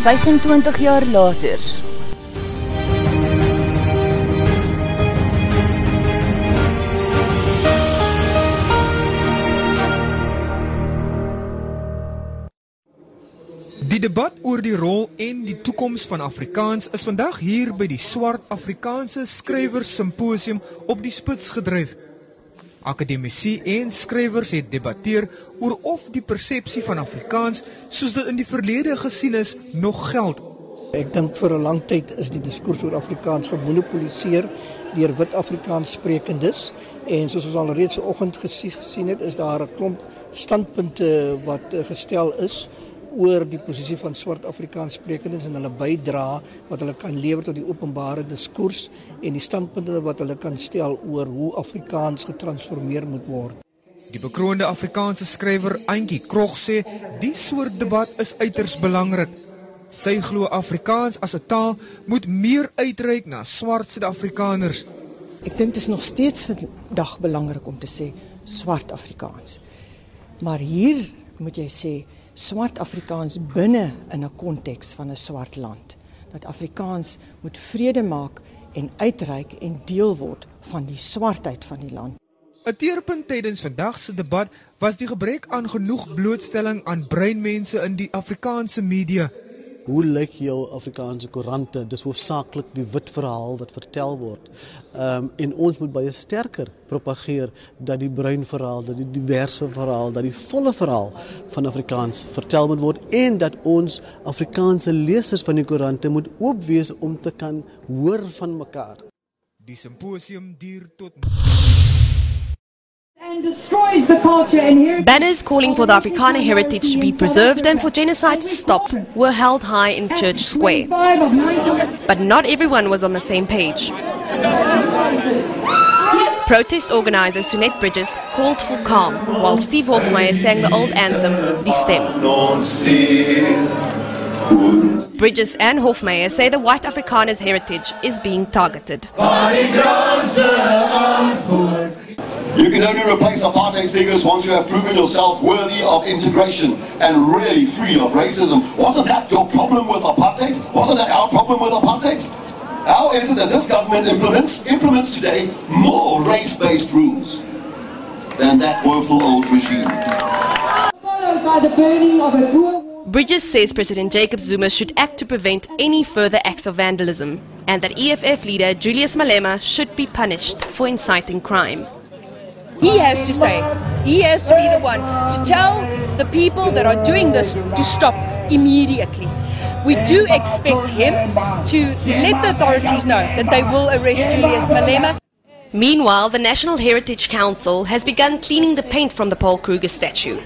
25 jaar later. Die debat oor die rol en die toekoms van Afrikaans is vandag hier by die Swart Afrikaanse Skrywer Simposium op die spits gedryf Akademici en skrywers het debatteer oor of die persepsie van Afrikaans soos dit in die verlede gesien is nog geld. Ek dink vir 'n lang tyd is die diskurs oor Afrikaans gemonopoliseer deur wit Afrikaans sprekendes en soos ons al reeds vanoggend gesien het, is daar 'n klomp standpunte wat eh, gestel is oor die posisie van swart Afrikaans sprekendes en hulle bydra wat hulle kan lewer tot die openbare diskurs en die standpunte wat hulle kan stel oor hoe Afrikaans getransformeer moet word. Die bekroonde Afrikaanse skrywer Auntie Krog sê die soort debat is uiters belangrik. Sy glo Afrikaans as 'n taal moet meer uitreik na swart Suid-Afrikaners. Ek dink dit is nog steeds vandag belangrik om te sê swart Afrikaans. Maar hier moet jy sê swart Afrikaans binne in 'n konteks van 'n swart land. Dat Afrikaans moet vrede maak en uitreik en deel word van die swartheid van die land. 'n Teerpunt tydens vandag se debat was die gebrek aan genoeg blootstelling aan breinmense in die Afrikaanse media. Hoe lyk jou Afrikaanse koerante? Dis hoofsaaklik die wit verhaal wat vertel word. Ehm um, en ons moet baie sterker propageer dat die bruin verhaal, dat die diverse verhaal, dat die volle verhaal van Afrikaans vertel moet word en dat ons Afrikaanse lesers van die koerante moet oop wees om te kan hoor van mekaar. Die simposium duur tot Banners calling for the Afrikaner heritage to be preserved and for genocide to stop were held high in Church Square. But not everyone was on the same page. Protest organisers Sunette Bridges called for calm, while Steve Hofmeyer sang the old anthem, Die Stem. Bridges and Hofmeyer say the white Afrikaner's heritage is being targeted. You can only replace apartheid figures once you have proven yourself worthy of integration and really free of racism. Wasn't that your problem with apartheid? Wasn't that our problem with apartheid? How is it that this government implements implements today more race-based rules than that woeful old regime? Followed by the burning of a Bridges says President Jacob Zuma should act to prevent any further acts of vandalism and that EFF leader Julius Malema should be punished for inciting crime. He has to say, he has to be the one to tell the people that are doing this to stop immediately. We do expect him to let the authorities know that they will arrest Julius Malema. Meanwhile, the National Heritage Council has begun cleaning the paint from the Paul Kruger statue.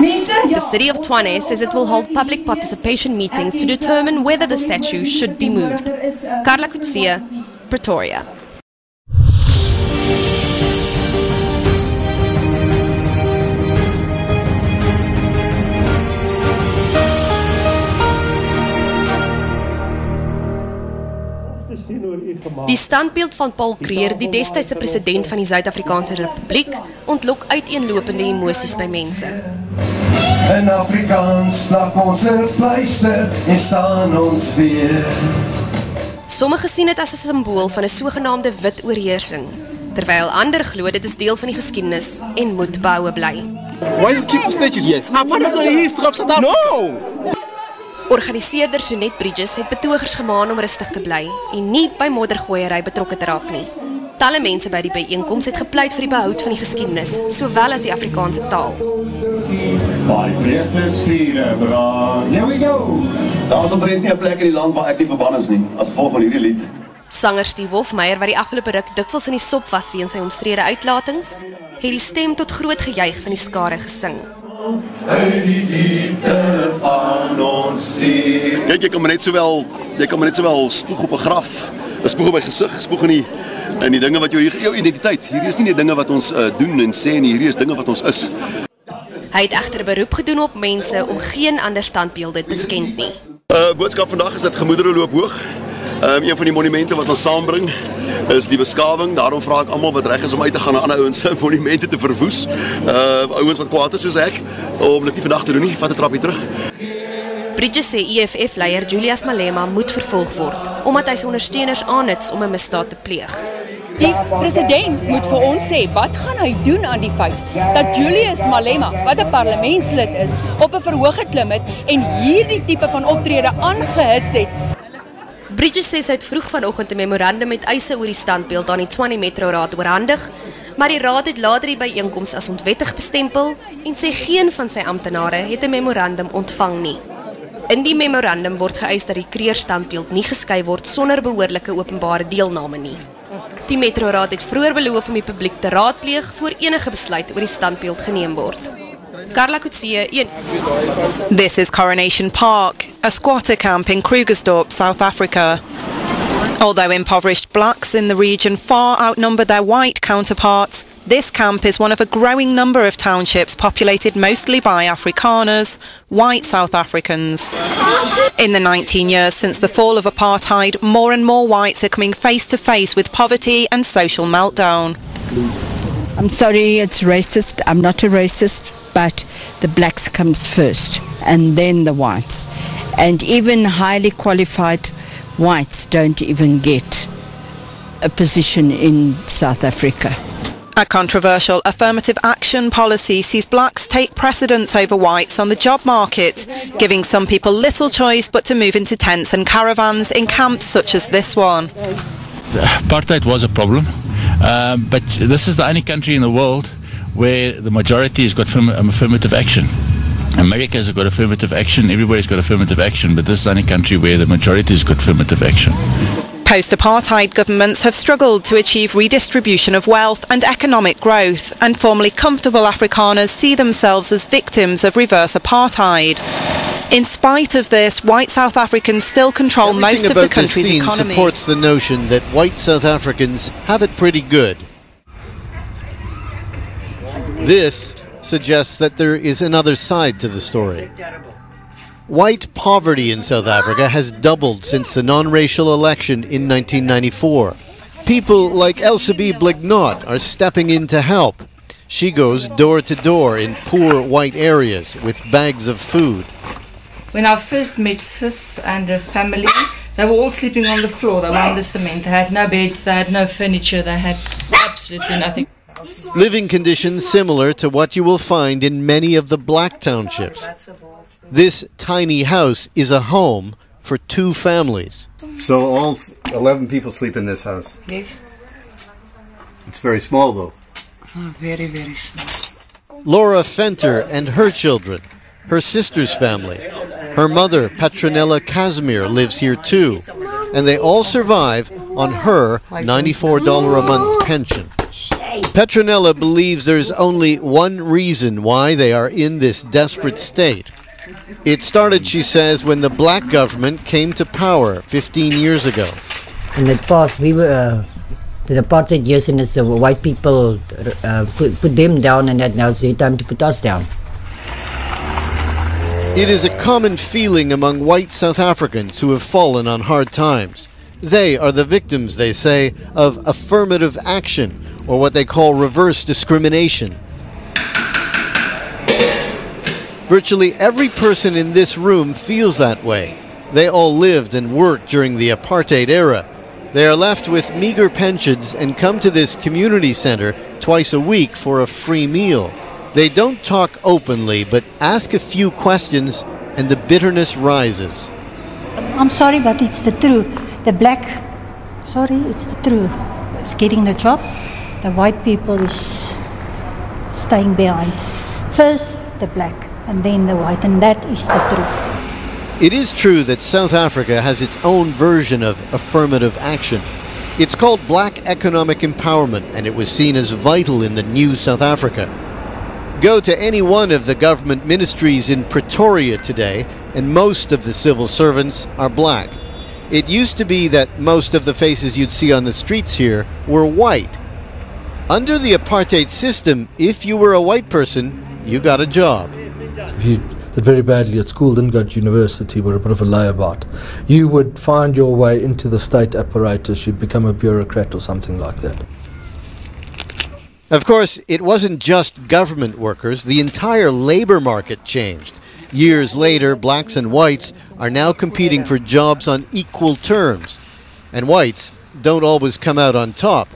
The city of Tshwane says it will hold public participation meetings to determine whether the statue should be moved. Carla Kutsia, Pretoria. Die standbeeld van Paul Kruger, die destydse president van die Suid-Afrikaanse Republiek, ontlok uiteenlopende emosies by mense. In Afrikaans plak ons 'n pleister en staan ons weer. Sommige sien dit as 'n simbool van 'n sogenaamde wit oorheersing, terwyl ander glo dit is deel van die geskiedenis en moet behoue bly. Why you keep statues? Yes. Now part of the history of South Africa. No. Organiseerder Sonet Bridges het betogers gemaan om rustig te bly en nie by moddergooiery betrokke te raak nie. Talle mense by die byeenkoms het gepleit vir die behoud van die geskiedenis, sowel as die Afrikaanse taal. Baie vreugdes vier, bra. Here we go. Daar's omtrent nie 'n plek in die land waar ek nie verbann is nie, as gevolg van hierdie lied. Sanger Steve Wolfmeyer wat die afgelope ruk dikwels in die sop was weens sy omstrede uitlatings, het die stem tot groot gejuig van die skare gesing. Uit die diepte van ons siel. Kyk, jy kan maar net sowel, jy kan maar net sowel spoeg op 'n graf. 'n Spoeg op my gesig, spoeg in die in die dinge wat jou jou identiteit. Hierdie is nie net dinge wat ons uh, doen en sê nie, hierdie is dinge wat ons is. Hy het egter beroep gedoen op mense om geen ander standbeelde te skend nie. Uh boodskap vandag is dat gemoedere loop hoog. Um, een van die monumente wat ons saambring is die beskawing. Daarom vra ek almal wat reg is om uit te gaan na ander ouens se monumente te verwoes. Uh ouens wat kwaad is soos ek om dit nie vandag te doen nie, vat 'n trappie terug. Bridges sê EFF-leier Julius Malema moet vervolg word omdat hy sy ondersteuners aanhits om 'n misdaad te pleeg. Die president moet vir ons sê wat gaan hy doen aan die feit dat Julius Malema, wat 'n parlementslid is, op 'n verhoog geklim het en hierdie tipe van optrede aangehits het. Bridges sê sy het vroeg vanoggend 'n memorandum met eise oor die standbeeld aan die Tshwane Metro Raad oorhandig, maar die raad het later die byeenkoms as onwettig bestempel en sê geen van sy amptenare het 'n memorandum ontvang nie. In die memorandum word geëis dat die kreerstandbeeld nie geskei word sonder behoorlike openbare deelname nie. Die Metro Raad het vroeër beloof om die publiek te raadpleeg voor enige besluit oor die standbeeld geneem word. Carla Kutsie, 1. This is Coronation Park, a squatter camp in Krugersdorp, South Africa. Although impoverished blacks in the region far outnumber their white counterparts, this camp is one of a growing number of townships populated mostly by Afrikaners, white South Africans. In the 19 years since the fall of apartheid, more and more whites are coming face to face with poverty and social meltdown. I'm sorry, it's racist. I'm not a racist, but the blacks comes first and then the whites. And even highly qualified whites don't even get a position in South Africa. A controversial affirmative action policy sees blacks take precedence over whites on the job market, giving some people little choice but to move into tents and caravans in camps such as this one. Apartheid was a problem, um, but this is the only country in the world where the majority has got affirm- um, affirmative action. America has got affirmative action, everybody's got affirmative action, but this is the only country where the majority has got affirmative action. Post apartheid governments have struggled to achieve redistribution of wealth and economic growth, and formerly comfortable Afrikaners see themselves as victims of reverse apartheid. In spite of this, white South Africans still control most Everything of the about this country's scene economy. supports the notion that white South Africans have it pretty good. This suggests that there is another side to the story. White poverty in South Africa has doubled since the non-racial election in 1994. People like Elsabe Blignot are stepping in to help. She goes door to door in poor white areas with bags of food. When I first met Sis and her family, they were all sleeping on the floor. They were on the cement. They had no beds, they had no furniture, they had absolutely nothing. Living conditions similar to what you will find in many of the black townships. This tiny house is a home for two families. So all 11 people sleep in this house. Yes. It's very small though. Oh, very, very small. Laura Fenter and her children, her sister's family. Her mother, Petronella Casimir, lives here too. And they all survive on her $94 a month pension. Petronella believes there's only one reason why they are in this desperate state. It started, she says, when the black government came to power 15 years ago. In the past, we were uh, the apartheid years, and it's the white people uh, put, put them down, and that now it's their time to put us down. It is a common feeling among white South Africans who have fallen on hard times. They are the victims, they say, of affirmative action, or what they call reverse discrimination. Virtually every person in this room feels that way. They all lived and worked during the apartheid era. They are left with meager pensions and come to this community center twice a week for a free meal. They don't talk openly, but ask a few questions, and the bitterness rises. I'm sorry, but it's the truth. The black, sorry, it's the truth. Is getting the job. The white people is staying behind. First the black, and then the white, and that is the truth. It is true that South Africa has its own version of affirmative action. It's called Black Economic Empowerment, and it was seen as vital in the new South Africa. Go to any one of the government ministries in Pretoria today, and most of the civil servants are black. It used to be that most of the faces you'd see on the streets here were white. Under the apartheid system, if you were a white person, you got a job. If you did very badly at school, didn't go to university, were a bit of a layabout, you would find your way into the state apparatus, you'd become a bureaucrat or something like that. Of course, it wasn't just government workers, the entire labor market changed. Years later, blacks and whites are now competing for jobs on equal terms. And whites don't always come out on top.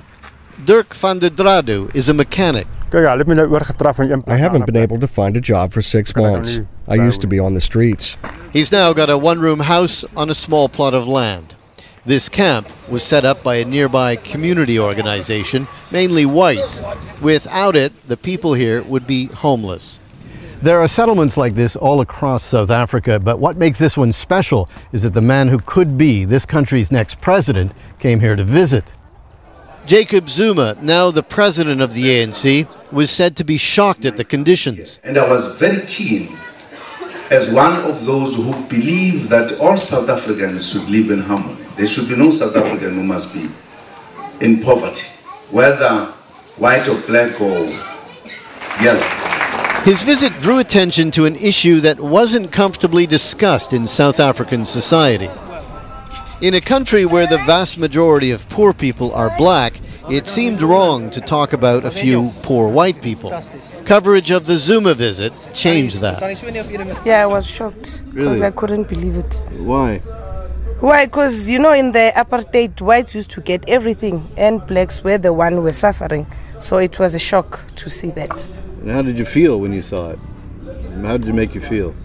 Dirk van der Dradu is a mechanic. I haven't been able to find a job for six months. I used to be on the streets. He's now got a one room house on a small plot of land. This camp was set up by a nearby community organization, mainly whites. Without it, the people here would be homeless. There are settlements like this all across South Africa, but what makes this one special is that the man who could be this country's next president came here to visit. Jacob Zuma, now the president of the ANC, was said to be shocked at the conditions. And I was very keen, as one of those who believe that all South Africans should live in harmony. There should be no South African who must be in poverty, whether white or black or yellow. His visit drew attention to an issue that wasn't comfortably discussed in South African society. In a country where the vast majority of poor people are black, it seemed wrong to talk about a few poor white people. Coverage of the Zuma visit changed that. Yeah, I was shocked because Really? I couldn't believe it. Why? Why? Because you know, in the apartheid, whites used to get everything, and blacks were the one who were suffering. So it was a shock to see that. And how did you feel when you saw it? How did it make you feel?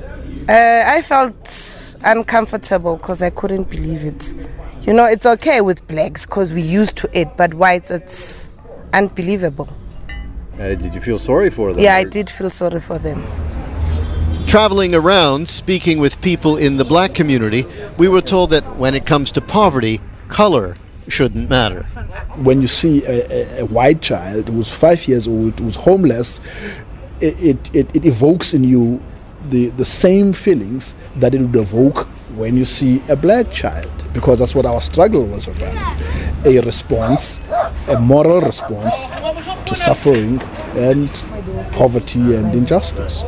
Uh, I felt uncomfortable because I couldn't believe it. You know, it's okay with blacks because we used to it, but whites, it's unbelievable. Uh, did you feel sorry for them? Yeah, I did feel sorry for them. Traveling around, speaking with people in the black community, we were told that when it comes to poverty, color shouldn't matter. when you see a, a, a white child who's five years old who's homeless, it, it, it, it evokes in you the, the same feelings that it would evoke when you see a black child, because that's what our struggle was around. A response, a moral response to suffering and poverty and injustice.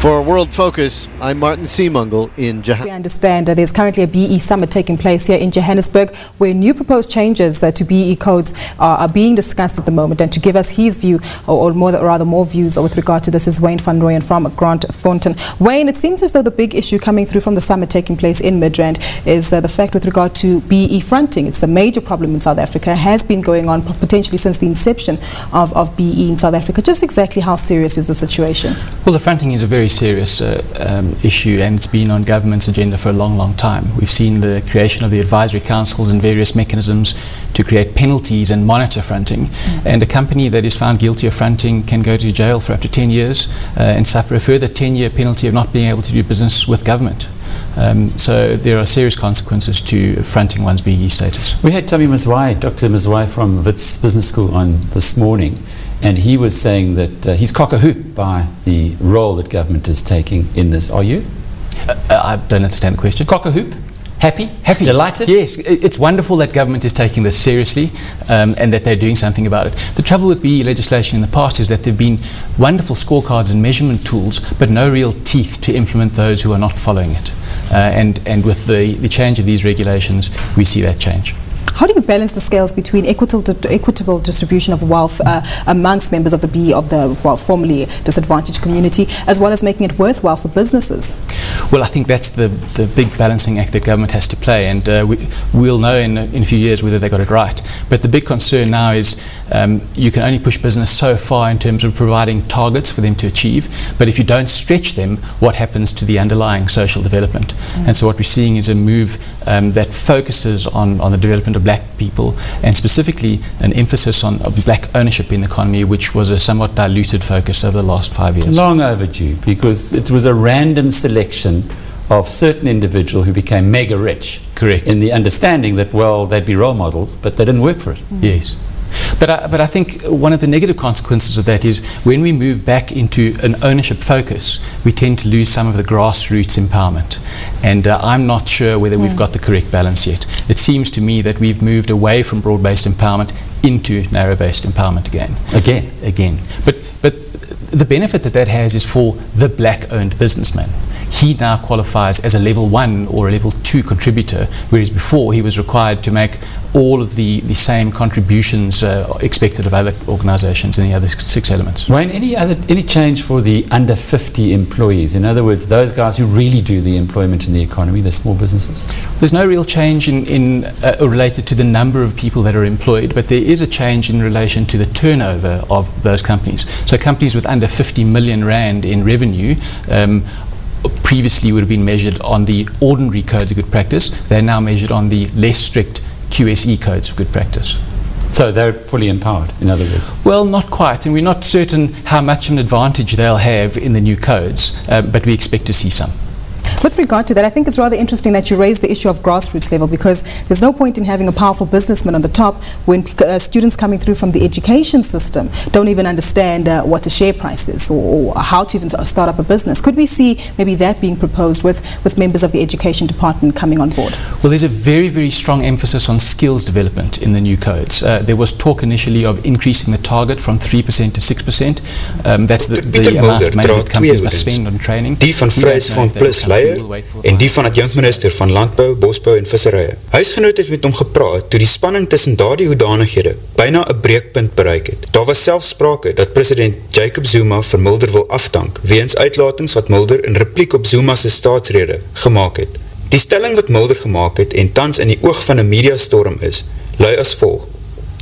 For World Focus, I'm Martin Seemungle in We Johannesburg. understand that there's currently a BE summit taking place here in Johannesburg where new proposed changes uh, to BE codes are, are being discussed at the moment. And to give us his view, or, or more, rather more views with regard to this, is Wayne van Rooyen from Grant Thornton. Wayne, it seems as though the big issue coming through from the summit taking place in Midrand is uh, the fact with regard to BE fronting. It's a major problem in South Africa, has been going on potentially since the inception of, of BE in South Africa. Just exactly how serious is the situation? Well, the fronting is a very serious uh, um, issue and it's been on government's agenda for a long, long time. We've seen the creation of the advisory councils and various mechanisms to create penalties and monitor fronting. And a company that is found guilty of fronting can go to jail for up to 10 years uh, and suffer a further 10 year penalty of not being able to do business with government. Um, so there are serious consequences to fronting one's BE status. We had Tommy Mazwai, Dr. Mazwai from Wits Business School on this morning, and he was saying that uh, he's cock a hoop by the role that government is taking in this. Are you? Uh, I don't understand the question. Cock a hoop? Happy? Happy. Delighted? Yes, it's wonderful that government is taking this seriously um, and that they're doing something about it. The trouble with BE legislation in the past is that there have been wonderful scorecards and measurement tools, but no real teeth to implement those who are not following it. Uh, and, and with the, the change of these regulations, we see that change. How do you balance the scales between equitable, equitable distribution of wealth uh, amongst members of the B of the well, formerly disadvantaged community, as well as making it worthwhile for businesses? Well, I think that's the, the big balancing act that government has to play, and uh, we, we'll know in, a- in a few years whether they got it right. But the big concern now is um, you can only push business so far in terms of providing targets for them to achieve, but if you don't stretch them, what happens to the underlying social development? And so what we're seeing is a move um, that focuses on, on the development of black people, and specifically an emphasis on black ownership in the economy, which was a somewhat diluted focus over the last five years. Long overdue, because it was a random selection of certain individuals who became mega rich. Correct. In the understanding that, well, they'd be role models, but they didn't work for it. Yes. But I, but I think one of the negative consequences of that is when we move back into an ownership focus, we tend to lose some of the grassroots empowerment. And uh, I'm not sure whether we've Mm. got the correct balance yet. It seems to me that we've moved away from broad based empowerment into narrow based empowerment again. Again? Again. But, but the benefit that that has is for the black owned businessman. he now qualifies as a level one or a level two contributor, whereas before he was required to make all of the, the same contributions uh, expected of other organisations in the other six elements. Wayne, any other any change for the under 50 employees? In other words, those guys who really do the employment in the economy, the small businesses? There's no real change in, in uh, related to the number of people that are employed, but there is a change in relation to the turnover of those companies. So companies with under 50 million rand in revenue um, previously would have been measured on the ordinary codes of good practice. They're now measured on the less strict QSE codes of good practice. So they're fully empowered, in other words? Well, not quite, and we're not certain how much of an advantage they'll have in the new codes, uh, but we expect to see some. With regard to that, I think it's rather interesting that you raise the issue of grassroots level because there's no point in having a powerful businessman on the top when uh, students coming through from the education system don't even understand uh, what a share price is or, or, how to even start up a business. Could we see maybe that being proposed with, with members of the education department coming on board? Well, there's a very, very strong emphasis on skills development in the new codes. Uh, there was talk initially of increasing the target from 3% to 6%. Um, that's the, the amount of money that companies must spend on training. Die van Vryheidsfront Plus leier en die van adjunkminister van Landbou, Bosbou en Visserije. Huisgenoot het met hom gepraat toe die spanning tussen daardie hoedanighede byna een breekpunt bereik het. Daar was selfs sprake dat president Jacob Zuma vir Mulder wil afdank, weens uitlatings wat Mulder in repliek op Zuma's staatsrede gemaakt het. Die stelling wat Mulder gemaakt het en tans in die oog van een mediastorm is, lui as volg.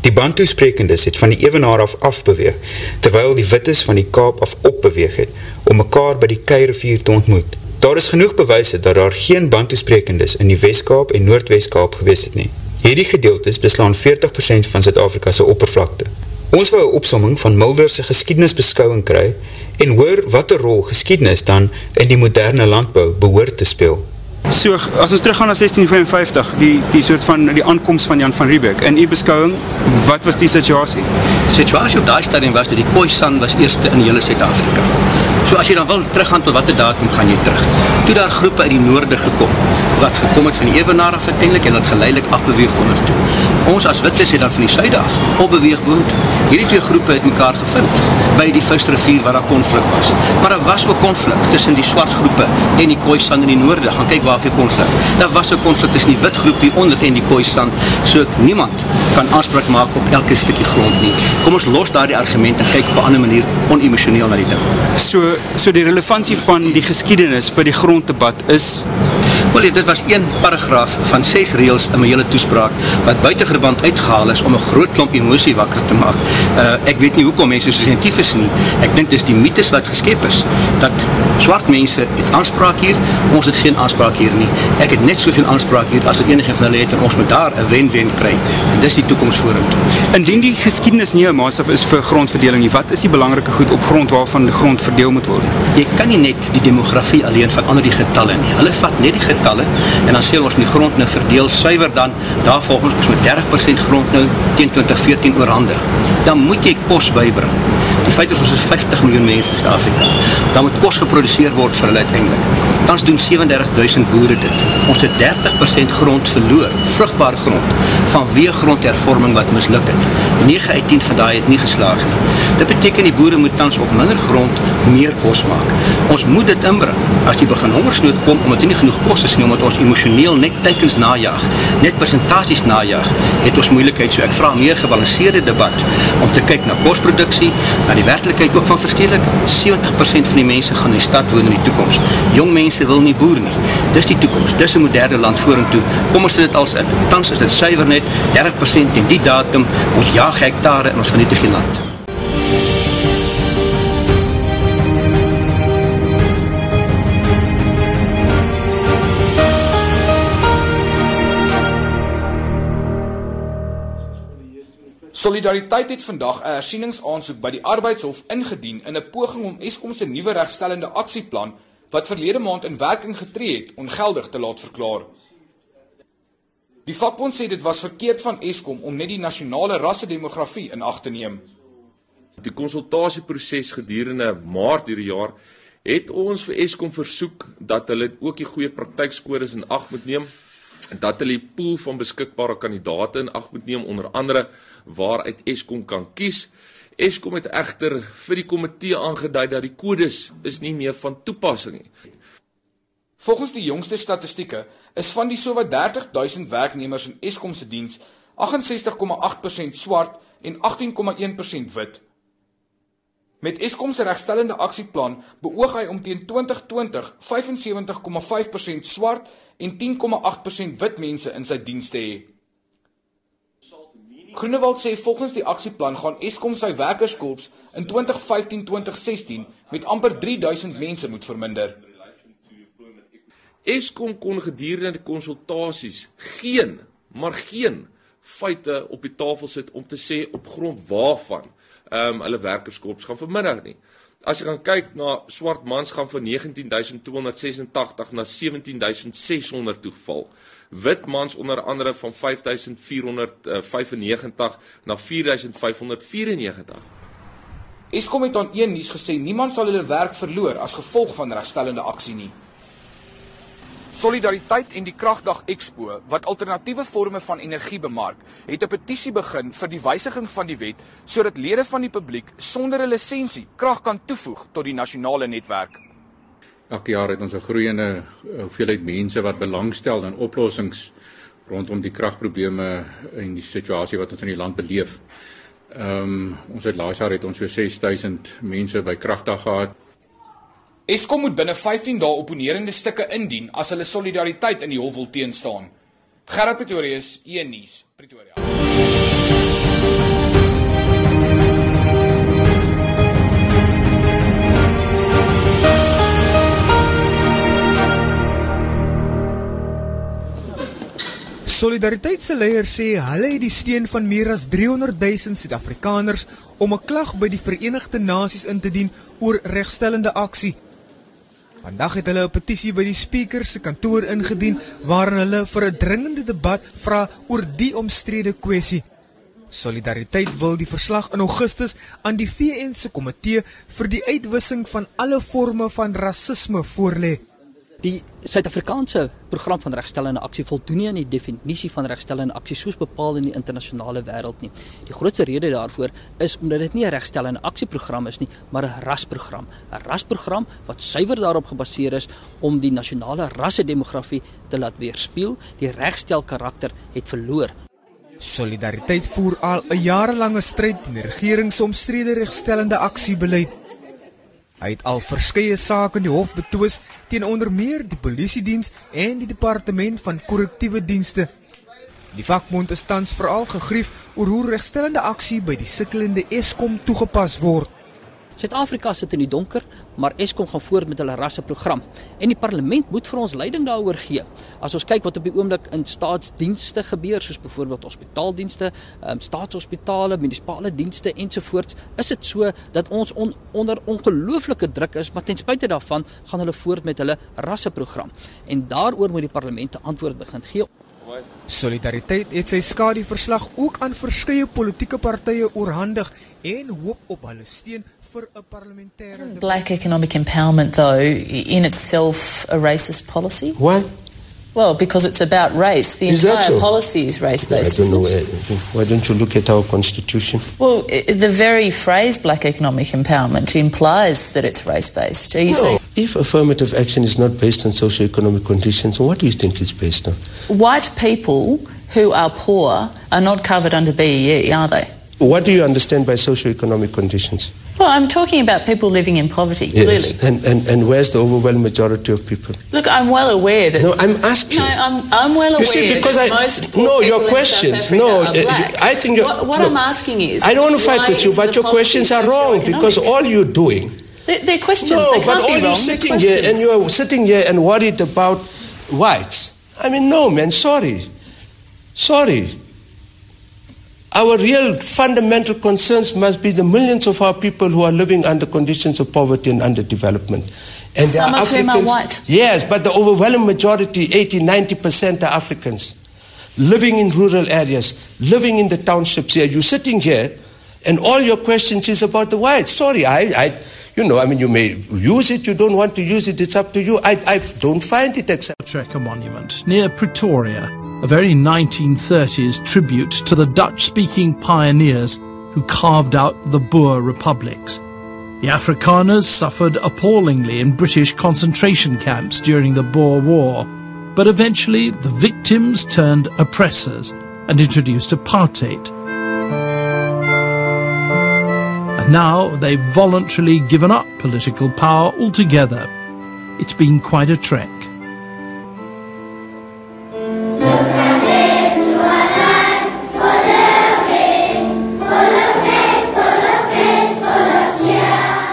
Die bandtoesprekendes het van die evenaar af afbeweeg, terwyl die wittes van die kaap af opbeweeg het, om mekaar by die keirivier te ontmoet. Daar is genoeg bewijse dat daar geen bandtoesprekendes in die Westkaap en Noordwestkaap gewees het nie. Hierdie gedeeltes beslaan 40% van Zuid-Afrika'se oppervlakte. Ons wil een opsomming van Mulderse geskiednisbeskouwing kry en hoor wat een rol geskiednis dan in die moderne landbouw behoort te speel. So, as ons teruggaan na 1655, die, die soort van die aankomst van Jan van Riebeek, in die beskouwing, wat was die situasie? Die situasie op die stadium was dat die Khoisan was eerste in hele Zuid-Afrika. So as jy dan wil teruggaan tot wat die datum gaan jy terug. Toe daar groepe uit die noorde gekom, wat gekom het van die evenaar af uiteindelik en wat geleidelik afbeweeg onder toe. Ons as Wittes het dan van die suide af opbeweeg boond. Hierdie twee groepe het mekaar gevind by die vuist rivier waar daar konflik was. Maar daar was ook konflik tussen die swart groepe en die Khoisan in die noorde. Gaan kyk waar vir konflik. Daar was ook konflik tussen die wit groepie onder en die Khoisan. So niemand kan aanspraak maak op elke stukkie grond nie. Kom ons los daar die argument en kyk op 'n ander manier onemosioneel na die ding. So so die relevantie van die geskiedenis vir die gronddebat is Wel, dit was een paragraaf van 6 reels in my hele toespraak wat buiten verband uitgehaal is om een groot klomp emosie wakker te maak. Uh, ek weet nie hoekom mense so sensitief is nie. Ek dink dit is die mythes wat geskep is dat zwart mense het aanspraak hier, ons het geen aanspraak hier nie. Ek het net soveel aanspraak hier as er enige van hulle het en ons moet daar een wen-wen kry. En dis die toekomst voor hem toe. Indien die geschiedenis nie een maasaf is vir grondverdeling nie, wat is die belangrike goed op grond waarvan die grond verdeel moet word? Jy kan nie net die demografie alleen van ander die getalle nie. Hulle vat net die getalle getalle en dan sê ons die grond nou verdeel suiver dan daar volgens ons met 30% grond nou teen 2014 oorhandig. Dan moet jy kos bybring. Die feit is ons is 50 miljoen mense in Afrika. Dan moet kos geproduceer word vir hulle uiteindelik Tans doen 37.000 boere dit. Ons het 30% grond verloor, vruchtbare grond, vanweer grondhervorming wat misluk het. 9 uit 10 van die het nie geslaag nie. Dit beteken die boere moet tans op minder grond meer kos maak. Ons moet dit inbring. As die begin hongersnood kom, omdat die nie genoeg kos is nie, omdat ons emotioneel net teikens najaag, net presentaties najaag, het ons moeilikheid. So ek vraag meer gebalanceerde debat om te kyk na kostproduksie, na die werkelijkheid ook van verstedelik. 70% van die mense gaan in die stad woon in die toekomst. Jong mense mense wil nie boer nie. Dis die toekomst, dis een moderne land voor en toe. Kom ons dit als in. Tans is dit suiver net 30% in die datum, ons jaag hektare en ons vernietig die land. Solidariteit het vandag 'n hersieningsaansoek by die Arbeidshof ingedien in 'n poging om Eskom se nuwe regstellende aksieplan wat verlede maand in werking getree het, ongeldig te laat verklaar. Die vakbond sê dit was verkeerd van Eskom om net die nasionale rassedemografie in ag te neem. Die konsultasieproses gedurende Maart hierdie jaar het ons vir Eskom versoek dat hulle ook die goeie praktykskodes in ag moet neem en dat hulle die pool van beskikbare kandidaate in ag moet neem onder andere waaruit Eskom kan kies. Eskom het egter vir die komitee aangedui dat die kodes is nie meer van toepassing nie. Volgens die jongste statistieke is van die sowat 30 000 werknemers in Eskom se diens 68,8% swart en 18,1% wit. Met Eskom se regstellende aksieplan beoog hy om teen 2020 75,5% swart en 10,8% wit mense in sy diens te hê. Groenewald sê volgens die aksieplan gaan Eskom sy werkerskorps in 2015-2016 met amper 3000 mense moet verminder. Eskom kon gedurende die konsultasies geen, maar geen feite op die tafel sit om te sê op grond waarvan ehm um, hulle werkerskorps gaan verminder nie. As jy gaan kyk na swart mans gaan van 19286 na 17600 toe val. Wit mans onder andere van 5495 na 4594. Eskom het aan een nuus gesê niemand sal hulle werk verloor as gevolg van regstellende aksie nie. Solidariteit en die Kragdag Expo wat alternatiewe forme van energie bemark, het 'n petisie begin vir die wysiging van die wet sodat lede van die publiek sonder 'n lisensie krag kan toevoeg tot die nasionale netwerk. Elke jaar het ons 'n groeiende eh, hoeveelheid mense wat belangstel in oplossings rondom die kragprobleme en die situasie wat ons in die land beleef. Ehm um, ons het laas jaar het ons so 6000 mense by Kragdag gehad. Eskom moet binne 15 dae opponerende stukke indien as hulle solidariteit in die hof wil teenstaan. Gerard Pretorius, E-nuus, Pretoria. Solidariteit se leier sê hulle het die steun van meer as 300 000 Suid-Afrikaners om 'n klag by die Verenigde Nasies in te dien oor regstellende aksie Vandag het hulle 'n petisie by die spreker se kantoor ingedien waarin hulle vir 'n dringende debat vra oor die omstrede kwessie. Solidariteit wil die verslag in Augustus aan die VN se komitee vir die uitwissing van alle forme van rasisme voorlê. Die Suid-Afrikaanse program van regstellende aksie voldoen nie aan die definisie van regstellende aksie soos bepaal in die internasionale wêreld nie. Die grootste rede daarvoor is omdat dit nie 'n regstellende aksieprogram is nie, maar 'n rasprogram. 'n Rasprogram wat suiwer daarop gebaseer is om die nasionale rassedemografie te laat weerspieël. Die regstel karakter het verloor. Solidariteit voer al 'n jarelange stryd teen die regering se omstrede regstellende aksiebeleid. Hy het al verskeie sake in die hof betwis teen onder meer die polisie diens en die departement van korrektiewe dienste. Die vakbond is tans veral gegrief oor hoe regstellende aksie by die sukkelende Eskom toegepas word. Suid-Afrika sit in die donker, maar Eskom gaan voort met hulle rasseprogram en die parlement moet vir ons leiding daaroor gee. As ons kyk wat op die oomblik in staatsdienste gebeur, soos byvoorbeeld hospitaaldienste, um, staatshospitale, munisipale dienste ensovoorts, is dit so dat ons on, onder ongelooflike druk is, maar ten spyte daarvan gaan hulle voort met hulle rasseprogram. En daaroor moet die parlement 'n antwoord begin gee. Solidariteit het sy skaduverslag ook aan verskeie politieke partye oorhandig en hoop op hulle steun Isn't black economic empowerment, though, in itself a racist policy? Why? Well, because it's about race. The is entire so? policy is race based. I don't know. Why don't you look at our constitution? Well, the very phrase black economic empowerment implies that it's race based. Are you no. saying? If affirmative action is not based on socio-economic conditions, what do you think it's based on? White people who are poor are not covered under BEE, are they? What do you understand by socio-economic conditions? Well, I'm talking about people living in poverty, yes. clearly. And, and, and where's the overwhelming majority of people? Look, I'm well aware that. No, I'm asking. No, I'm, I'm well aware you see, because that I, most poor no, your questions. No, eh, black. I think you're, what, what I'm asking is. I don't want to fight with you, but your questions are wrong because all you're doing. They're, they're questions. No, they but all you're sitting here and you're sitting here and worried about whites. I mean, no, man. Sorry, sorry. Our real fundamental concerns must be the millions of our people who are living under conditions of poverty and underdevelopment. And Some of whom are white. Yes, but the overwhelming majority, 80, 90% are Africans, living in rural areas, living in the townships here. You're sitting here, and all your questions is about the whites. Sorry, I, I, you know, I mean, you may use it, you don't want to use it, it's up to you. I, I don't find it acceptable. Trekker Monument near Pretoria, a very 1930s tribute to the Dutch speaking pioneers who carved out the Boer republics. The Afrikaners suffered appallingly in British concentration camps during the Boer War, but eventually the victims turned oppressors and introduced apartheid. Now they've voluntarily given up political power altogether. It's been quite a trek.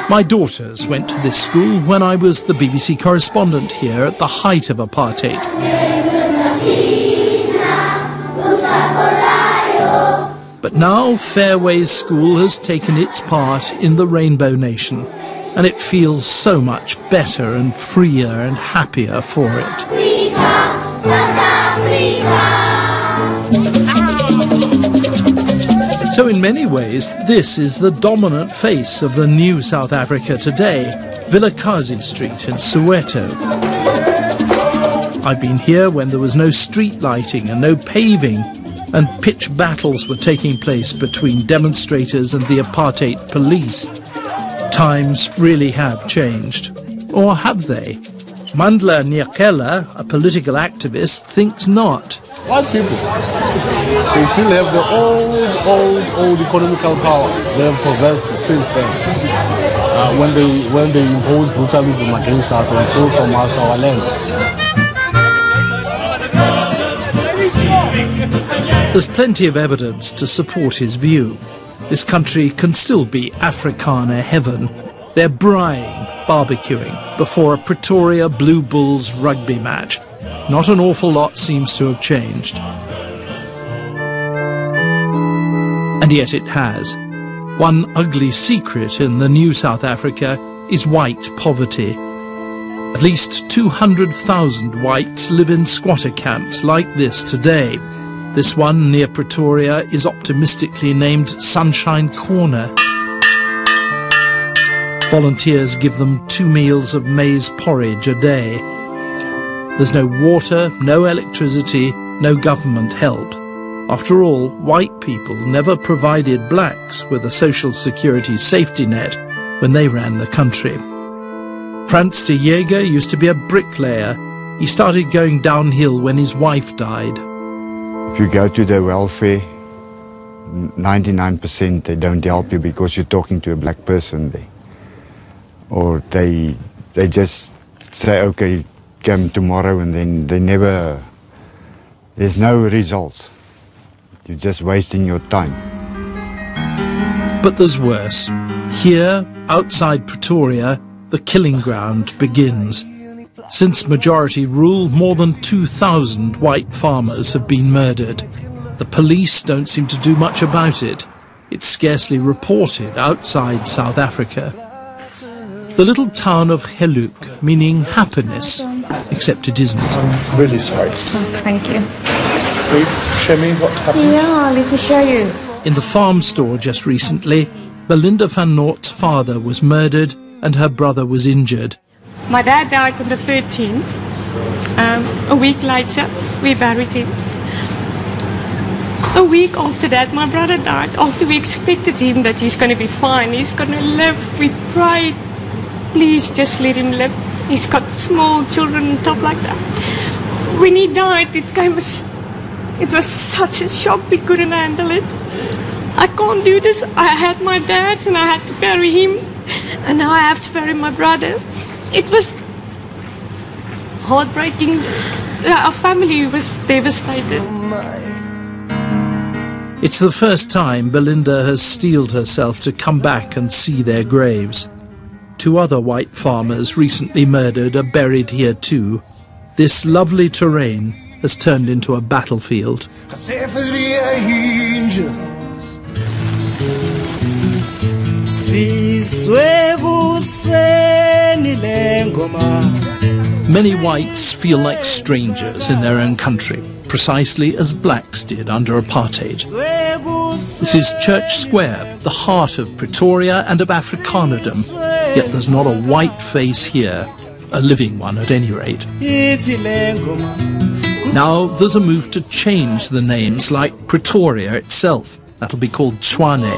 My daughters went to this school when I was the BBC correspondent here at the height of apartheid. Now Fairways School has taken its part in the Rainbow Nation, and it feels so much better and freer and happier for it. So, in many ways, this is the dominant face of the new South Africa today, Vilakazi Street in Soweto. I've been here when there was no street lighting and no paving, and pitch battles were taking place between demonstrators and the apartheid police. Times really have changed. Or have they? Mandla Nyakela, a political activist, thinks not. White people, they still have the old, old, old economical power they have possessed since then. Uh, when they when they impose brutalism against us and stole from us our land. There's plenty of evidence to support his view. This country can still be Afrikaner heaven. They're braaiing, barbecuing, before a Pretoria Blue Bulls rugby match. Not an awful lot seems to have changed. And yet it has. One ugly secret in the new South Africa is white poverty. At least 200,000 whites live in squatter camps like this today. This one near Pretoria is optimistically named Sunshine Corner. Volunteers give them two meals of maize porridge a day. There's no water, no electricity, no government help. After all, white people never provided blacks with a social security safety net when they ran the country. Franz de Jager used to be a bricklayer. He started going downhill when his wife died. If you go to the welfare, 99% they don't help you because you're talking to a black person there. Or they they just say, okay, come tomorrow, and then they never, there's no results. You're just wasting your time. But there's worse. Here, outside Pretoria, the killing ground begins. Since majority rule, more than 2,000 white farmers have been murdered. The police don't seem to do much about it. It's scarcely reported outside South Africa. The little town of Heluk, meaning happiness, except it isn't. I'm really sorry. Oh, thank you. Will you show me what happened? Yeah, let me show you. In the farm store just recently, Belinda van Noort's father was murdered and her brother was injured. My dad died on the 13th. Um, a week later, we buried him. A week after that, my brother died. After we expected him that he's going to be fine, he's going to live, we prayed, please just let him live. He's got small children and stuff like that. When he died, it came as, it was such a shock, we couldn't handle it. I can't do this. I had my dad and I had to bury him, and now I have to bury my brother. It was heartbreaking. Our family was devastated. Oh it's the first time Belinda has steeled herself to come back and see their graves. Two other white farmers recently murdered are buried here too. This lovely terrain has turned into a battlefield. Many whites feel like strangers in their own country, precisely as blacks did under apartheid. This is Church Square, the heart of Pretoria and of Afrikanerdom, yet there's not a white face here, a living one at any rate. Now there's a move to change the names like Pretoria itself, That'll be called Tswane.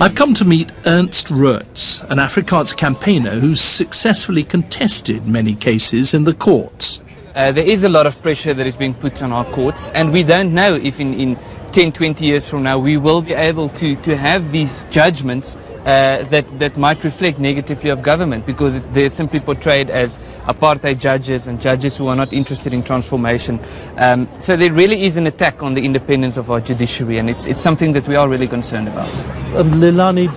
I've come to meet Ernst Roerts, an Afrikaans campaigner who's successfully contested many cases in the courts. Uh, there is a lot of pressure that is being put on our courts, and we don't know if in, in 10, 20 years from now we will be able to, to have these judgments uh, that, that might reflect negatively of government because they're simply portrayed as apartheid judges and judges who are not interested in transformation. Um, so there really is an attack on the independence of our judiciary, and it's, it's something that we are really concerned about. Um, Lilani,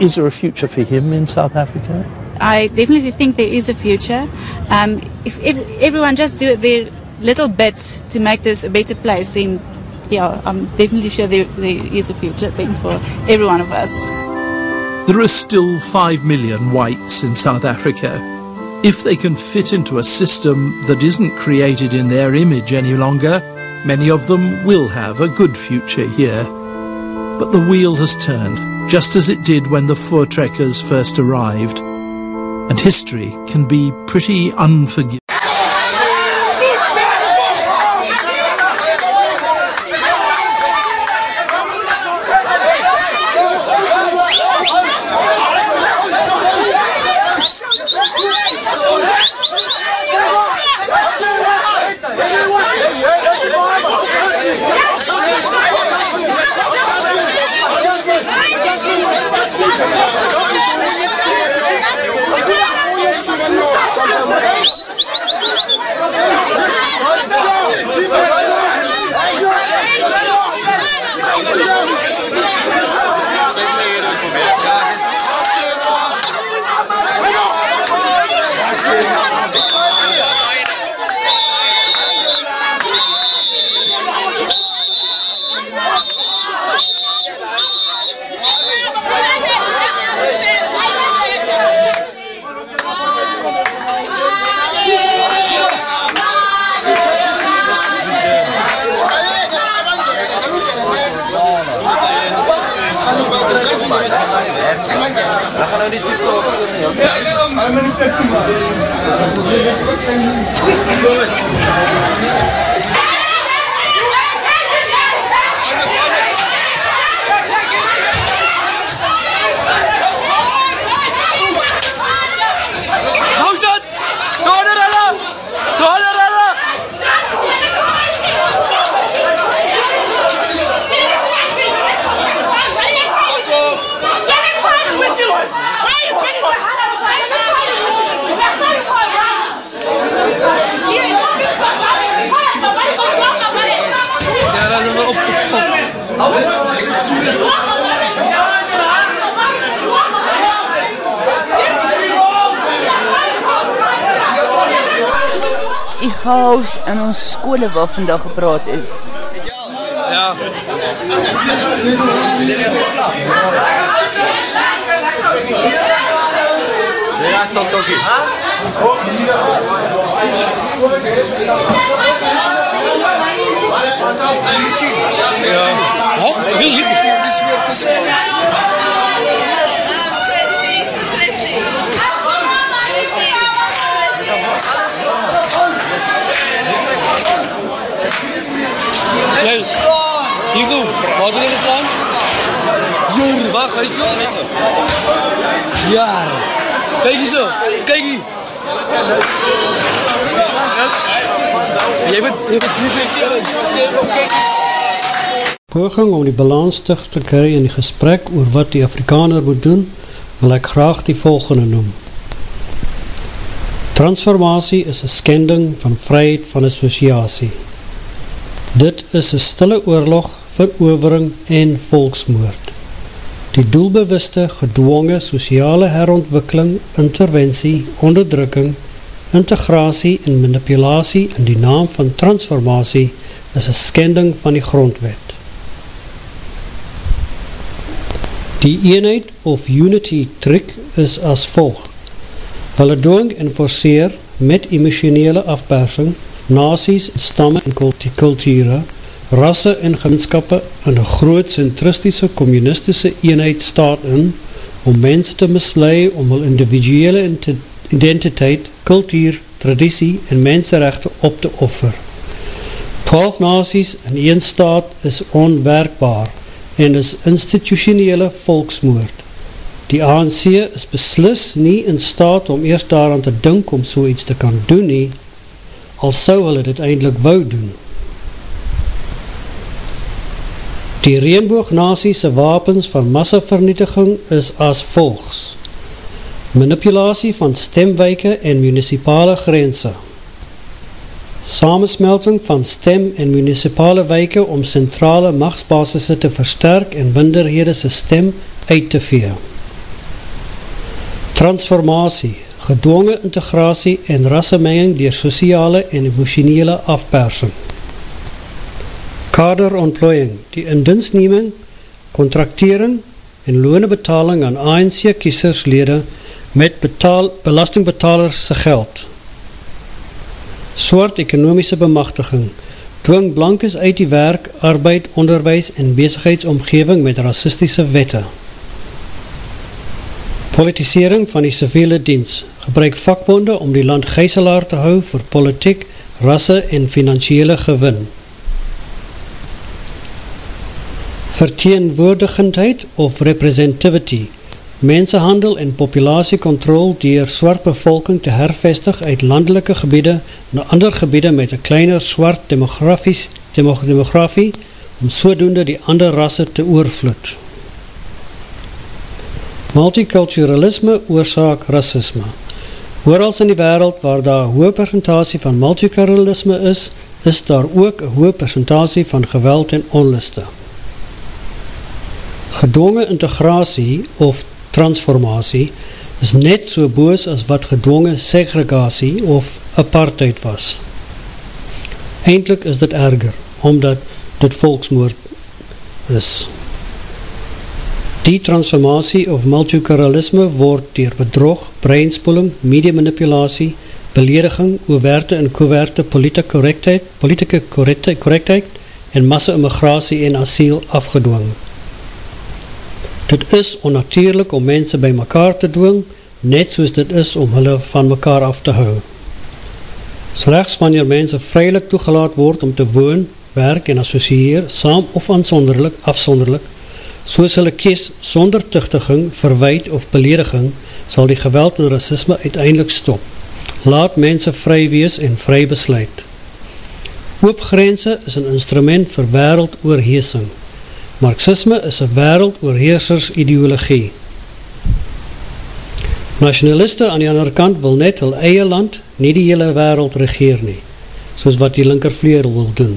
is there a future for him in South Africa? I definitely think there is a future. Um, if, if everyone just do their little bit to make this a better place, then yeah, I'm definitely sure there, there is a future then for every one of us. There are still 5 million whites in South Africa. If they can fit into a system that isn't created in their image any longer, many of them will have a good future here. But the wheel has turned, just as it did when the Voortrekkers first arrived. And history can be pretty unforgiving. Hou chaos in ons skole waar vandag gepraat is. Ja. Ja, tot tokie. Ja. Wat? Wil je? Juist. Hugo, wat wil je slaan? Jor, hij is zo. Ja. Kijk hier zo, kijk hier. Jy moet jy moet sê kyk Poging om die balans terug te kry in die gesprek oor wat die Afrikaner moet doen, wil ek graag die volgende noem. Transformatie is een skending van vryheid van associatie. Dit is een stille oorlog, verovering en volksmoord. Die doelbewuste, gedwonge sociale herontwikkeling, interventie, onderdrukking, integratie en manipulatie in die naam van transformatie is een skending van die grondwet. Die eenheid of unity trick is as volg. Hulle dwing en forceer met emotionele afpersing nasies, stamme en kulture, rasse en gemeenskappe in een groot centristische communistische eenheid staat in om mense te mislei om hul individuele identiteit, kultuur, traditie en menserechte op te offer. 12 nasies in een staat is onwerkbaar en is institutionele volksmoord. Die ANC is beslis nie in staat om eerst daaraan te dink om so iets te kan doen nie, al sou hulle dit eindelijk wou doen. Die reenboognasiese wapens van massavernietiging is as volgs. Manipulatie van stemwijke en municipale grense. Samensmelting van stem en municipale wijke om centrale machtsbasisse te versterk en winderhede sy stem uit te vee. Transformatie, gedwonge integratie en rassemenging dier sociale en emotionele afpersing kaderontplooiing, die indinsneming, contractering en loonebetaling aan ANC kieserslede met betaal, belastingbetalers se geld. Soort ekonomiese bemachtiging, dwing blankes uit die werk, arbeid, onderwijs en bezigheidsomgeving met racistische wette. Politisering van die civiele diens, gebruik vakbonde om die land geiselaar te hou vir politiek, rasse en financiële gewin. Verteenwoordigendheid of representativity, mensenhandel en populatiekontrol dier swart bevolking te hervestig uit landelike gebiede na ander gebiede met een kleiner swart demografie om sodoende die ander rasse te oorvloed. Multiculturalisme oorzaak racisme. Hoorals in die wereld waar daar hoë percentatie van multiculturalisme is, is daar ook een hoë percentatie van geweld en onliste gedwonge integratie of transformatie is net so boos as wat gedwonge segregatie of apartheid was. Eindelijk is dit erger, omdat dit volksmoord is. Die transformatie of multiculturalisme word dier bedrog, breinspoeling, mediamanipulatie, belediging, overte en coverte politieke correctheid, politieke correctheid en massa-immigratie en asiel afgedwongen. Dit is onnatuurlik om mense by mekaar te dwing, net soos dit is om hulle van mekaar af te hou. Slechts wanneer mense vrylik toegelaat word om te woon, werk en associeer, saam of aansonderlik, afsonderlik, soos hulle kies sonder tuchtiging, verwijt of belediging, sal die geweld en racisme uiteindelik stop. Laat mense vry wees en vry besluit. Oopgrense is een instrument vir wereld oorheesing. Marxisme is een wereld oorheersers ideologie. Nationaliste aan die ander kant wil net hul eie land, nie die hele wereld regeer nie, soos wat die linkervleer wil doen.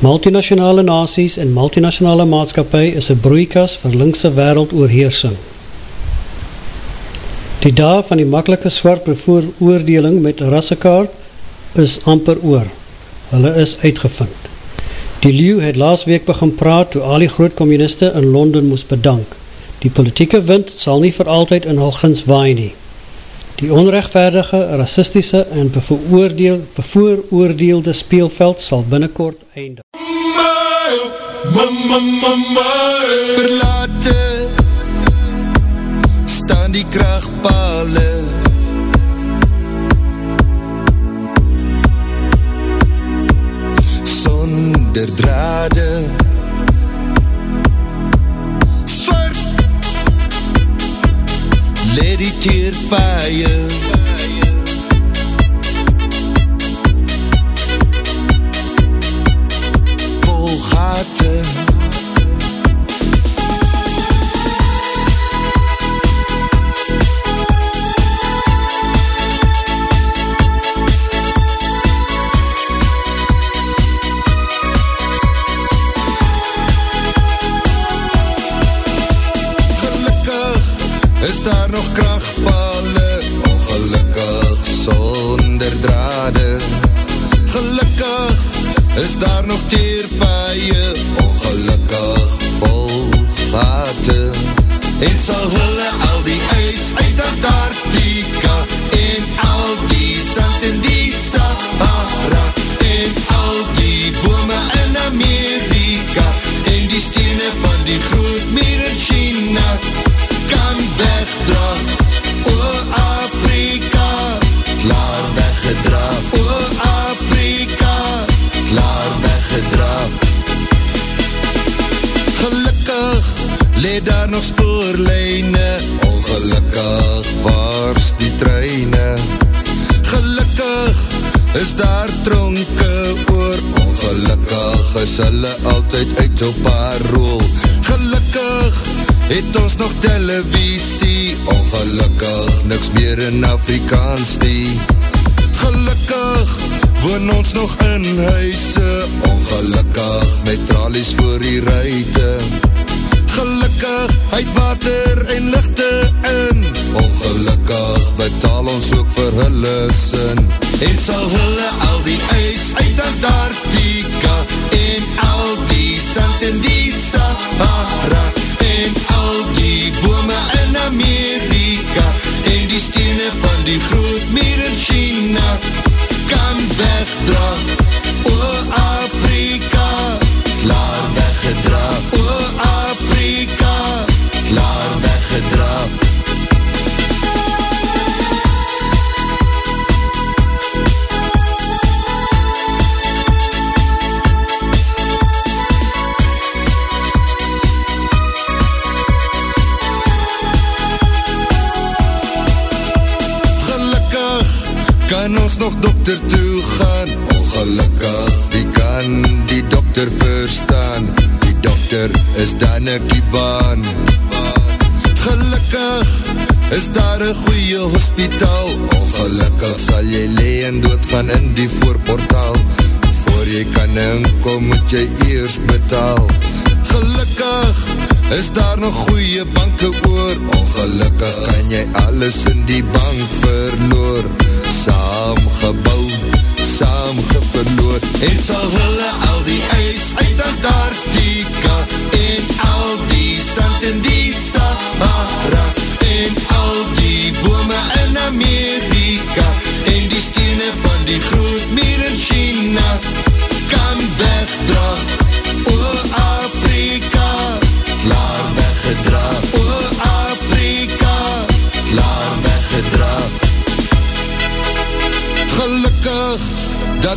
Multinationale nasies en multinationale maatskapie is een broeikas vir linkse wereld oorheersing. Die dag van die makkelike swart bevoer oordeling met rassekaart is amper oor. Hulle is uitgevind. Die Leeuw het laas week begin praat toe al die groot communiste in Londen moes bedank. Die politieke wind sal nie vir altyd in hul gins waai nie. Die onrechtvaardige, racistische en bevooroordeel, bevooroordeelde speelveld sal binnenkort eindig. Verlate staan die krachtpale sonder drade. Swart Let die teerpaaie is daar nog teerpaie Ongelukkig vol gate En sal hulle al die ijs uit Antarctica Afrikaans nie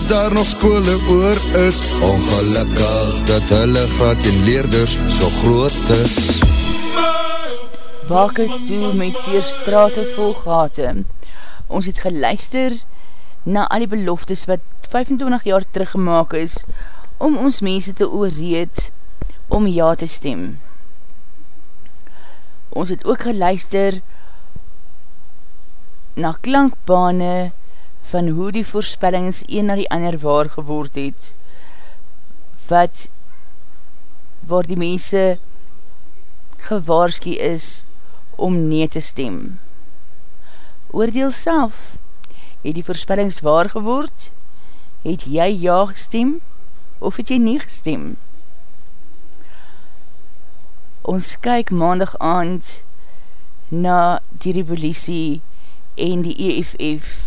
daar nog skole oor is Ongelukkig dat hulle graad en leerders so groot is Wake toe met teer strate vol gate. Ons het geluister na al die beloftes wat 25 jaar teruggemaak is om ons mense te oorreed om ja te stem. Ons het ook geluister na klankbane van hoe die voorspellings een na die ander waar geword het, wat waar die mense gewaarski is om nee te stem. Oordeel self, het die voorspellings waar geword? Het jy ja gestem of het jy nie gestem? Ons kyk maandag aand na die revolutie en die EFF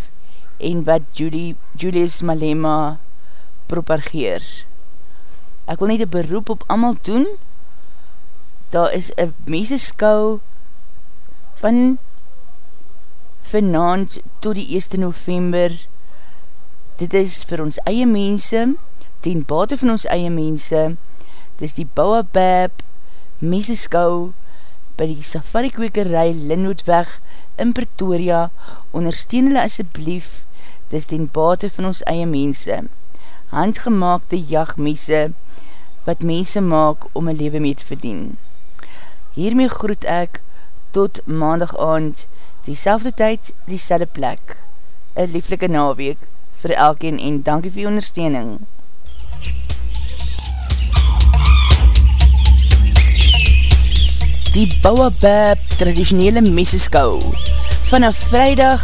en wat Julie, Julius Malema propageer. Ek wil net een beroep op amal doen. Daar is een meseskou van vanavond tot die 1 november. Dit is vir ons eie mense, ten bate van ons eie mense. Dit is die Bouwabab meseskou by die safari kwekerij Linwoodweg in Pretoria. Ondersteun hulle asjeblief, dit is ten bate van ons eie mense. Handgemaakte jagmese wat mense maak om een leven mee te verdien. Hiermee groet ek tot maandag aand, die selfde tyd, die selfde plek. Een lieflike naweek vir elkeen en dankie vir die ondersteuning. Die Bouwabab traditionele meseskou vanaf vrijdag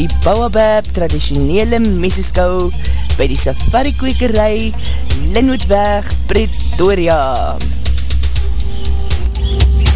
die Bouwabab traditionele messeskou by die Safari Kwekerij, Linwoodweg, Pretoria. MUZIEK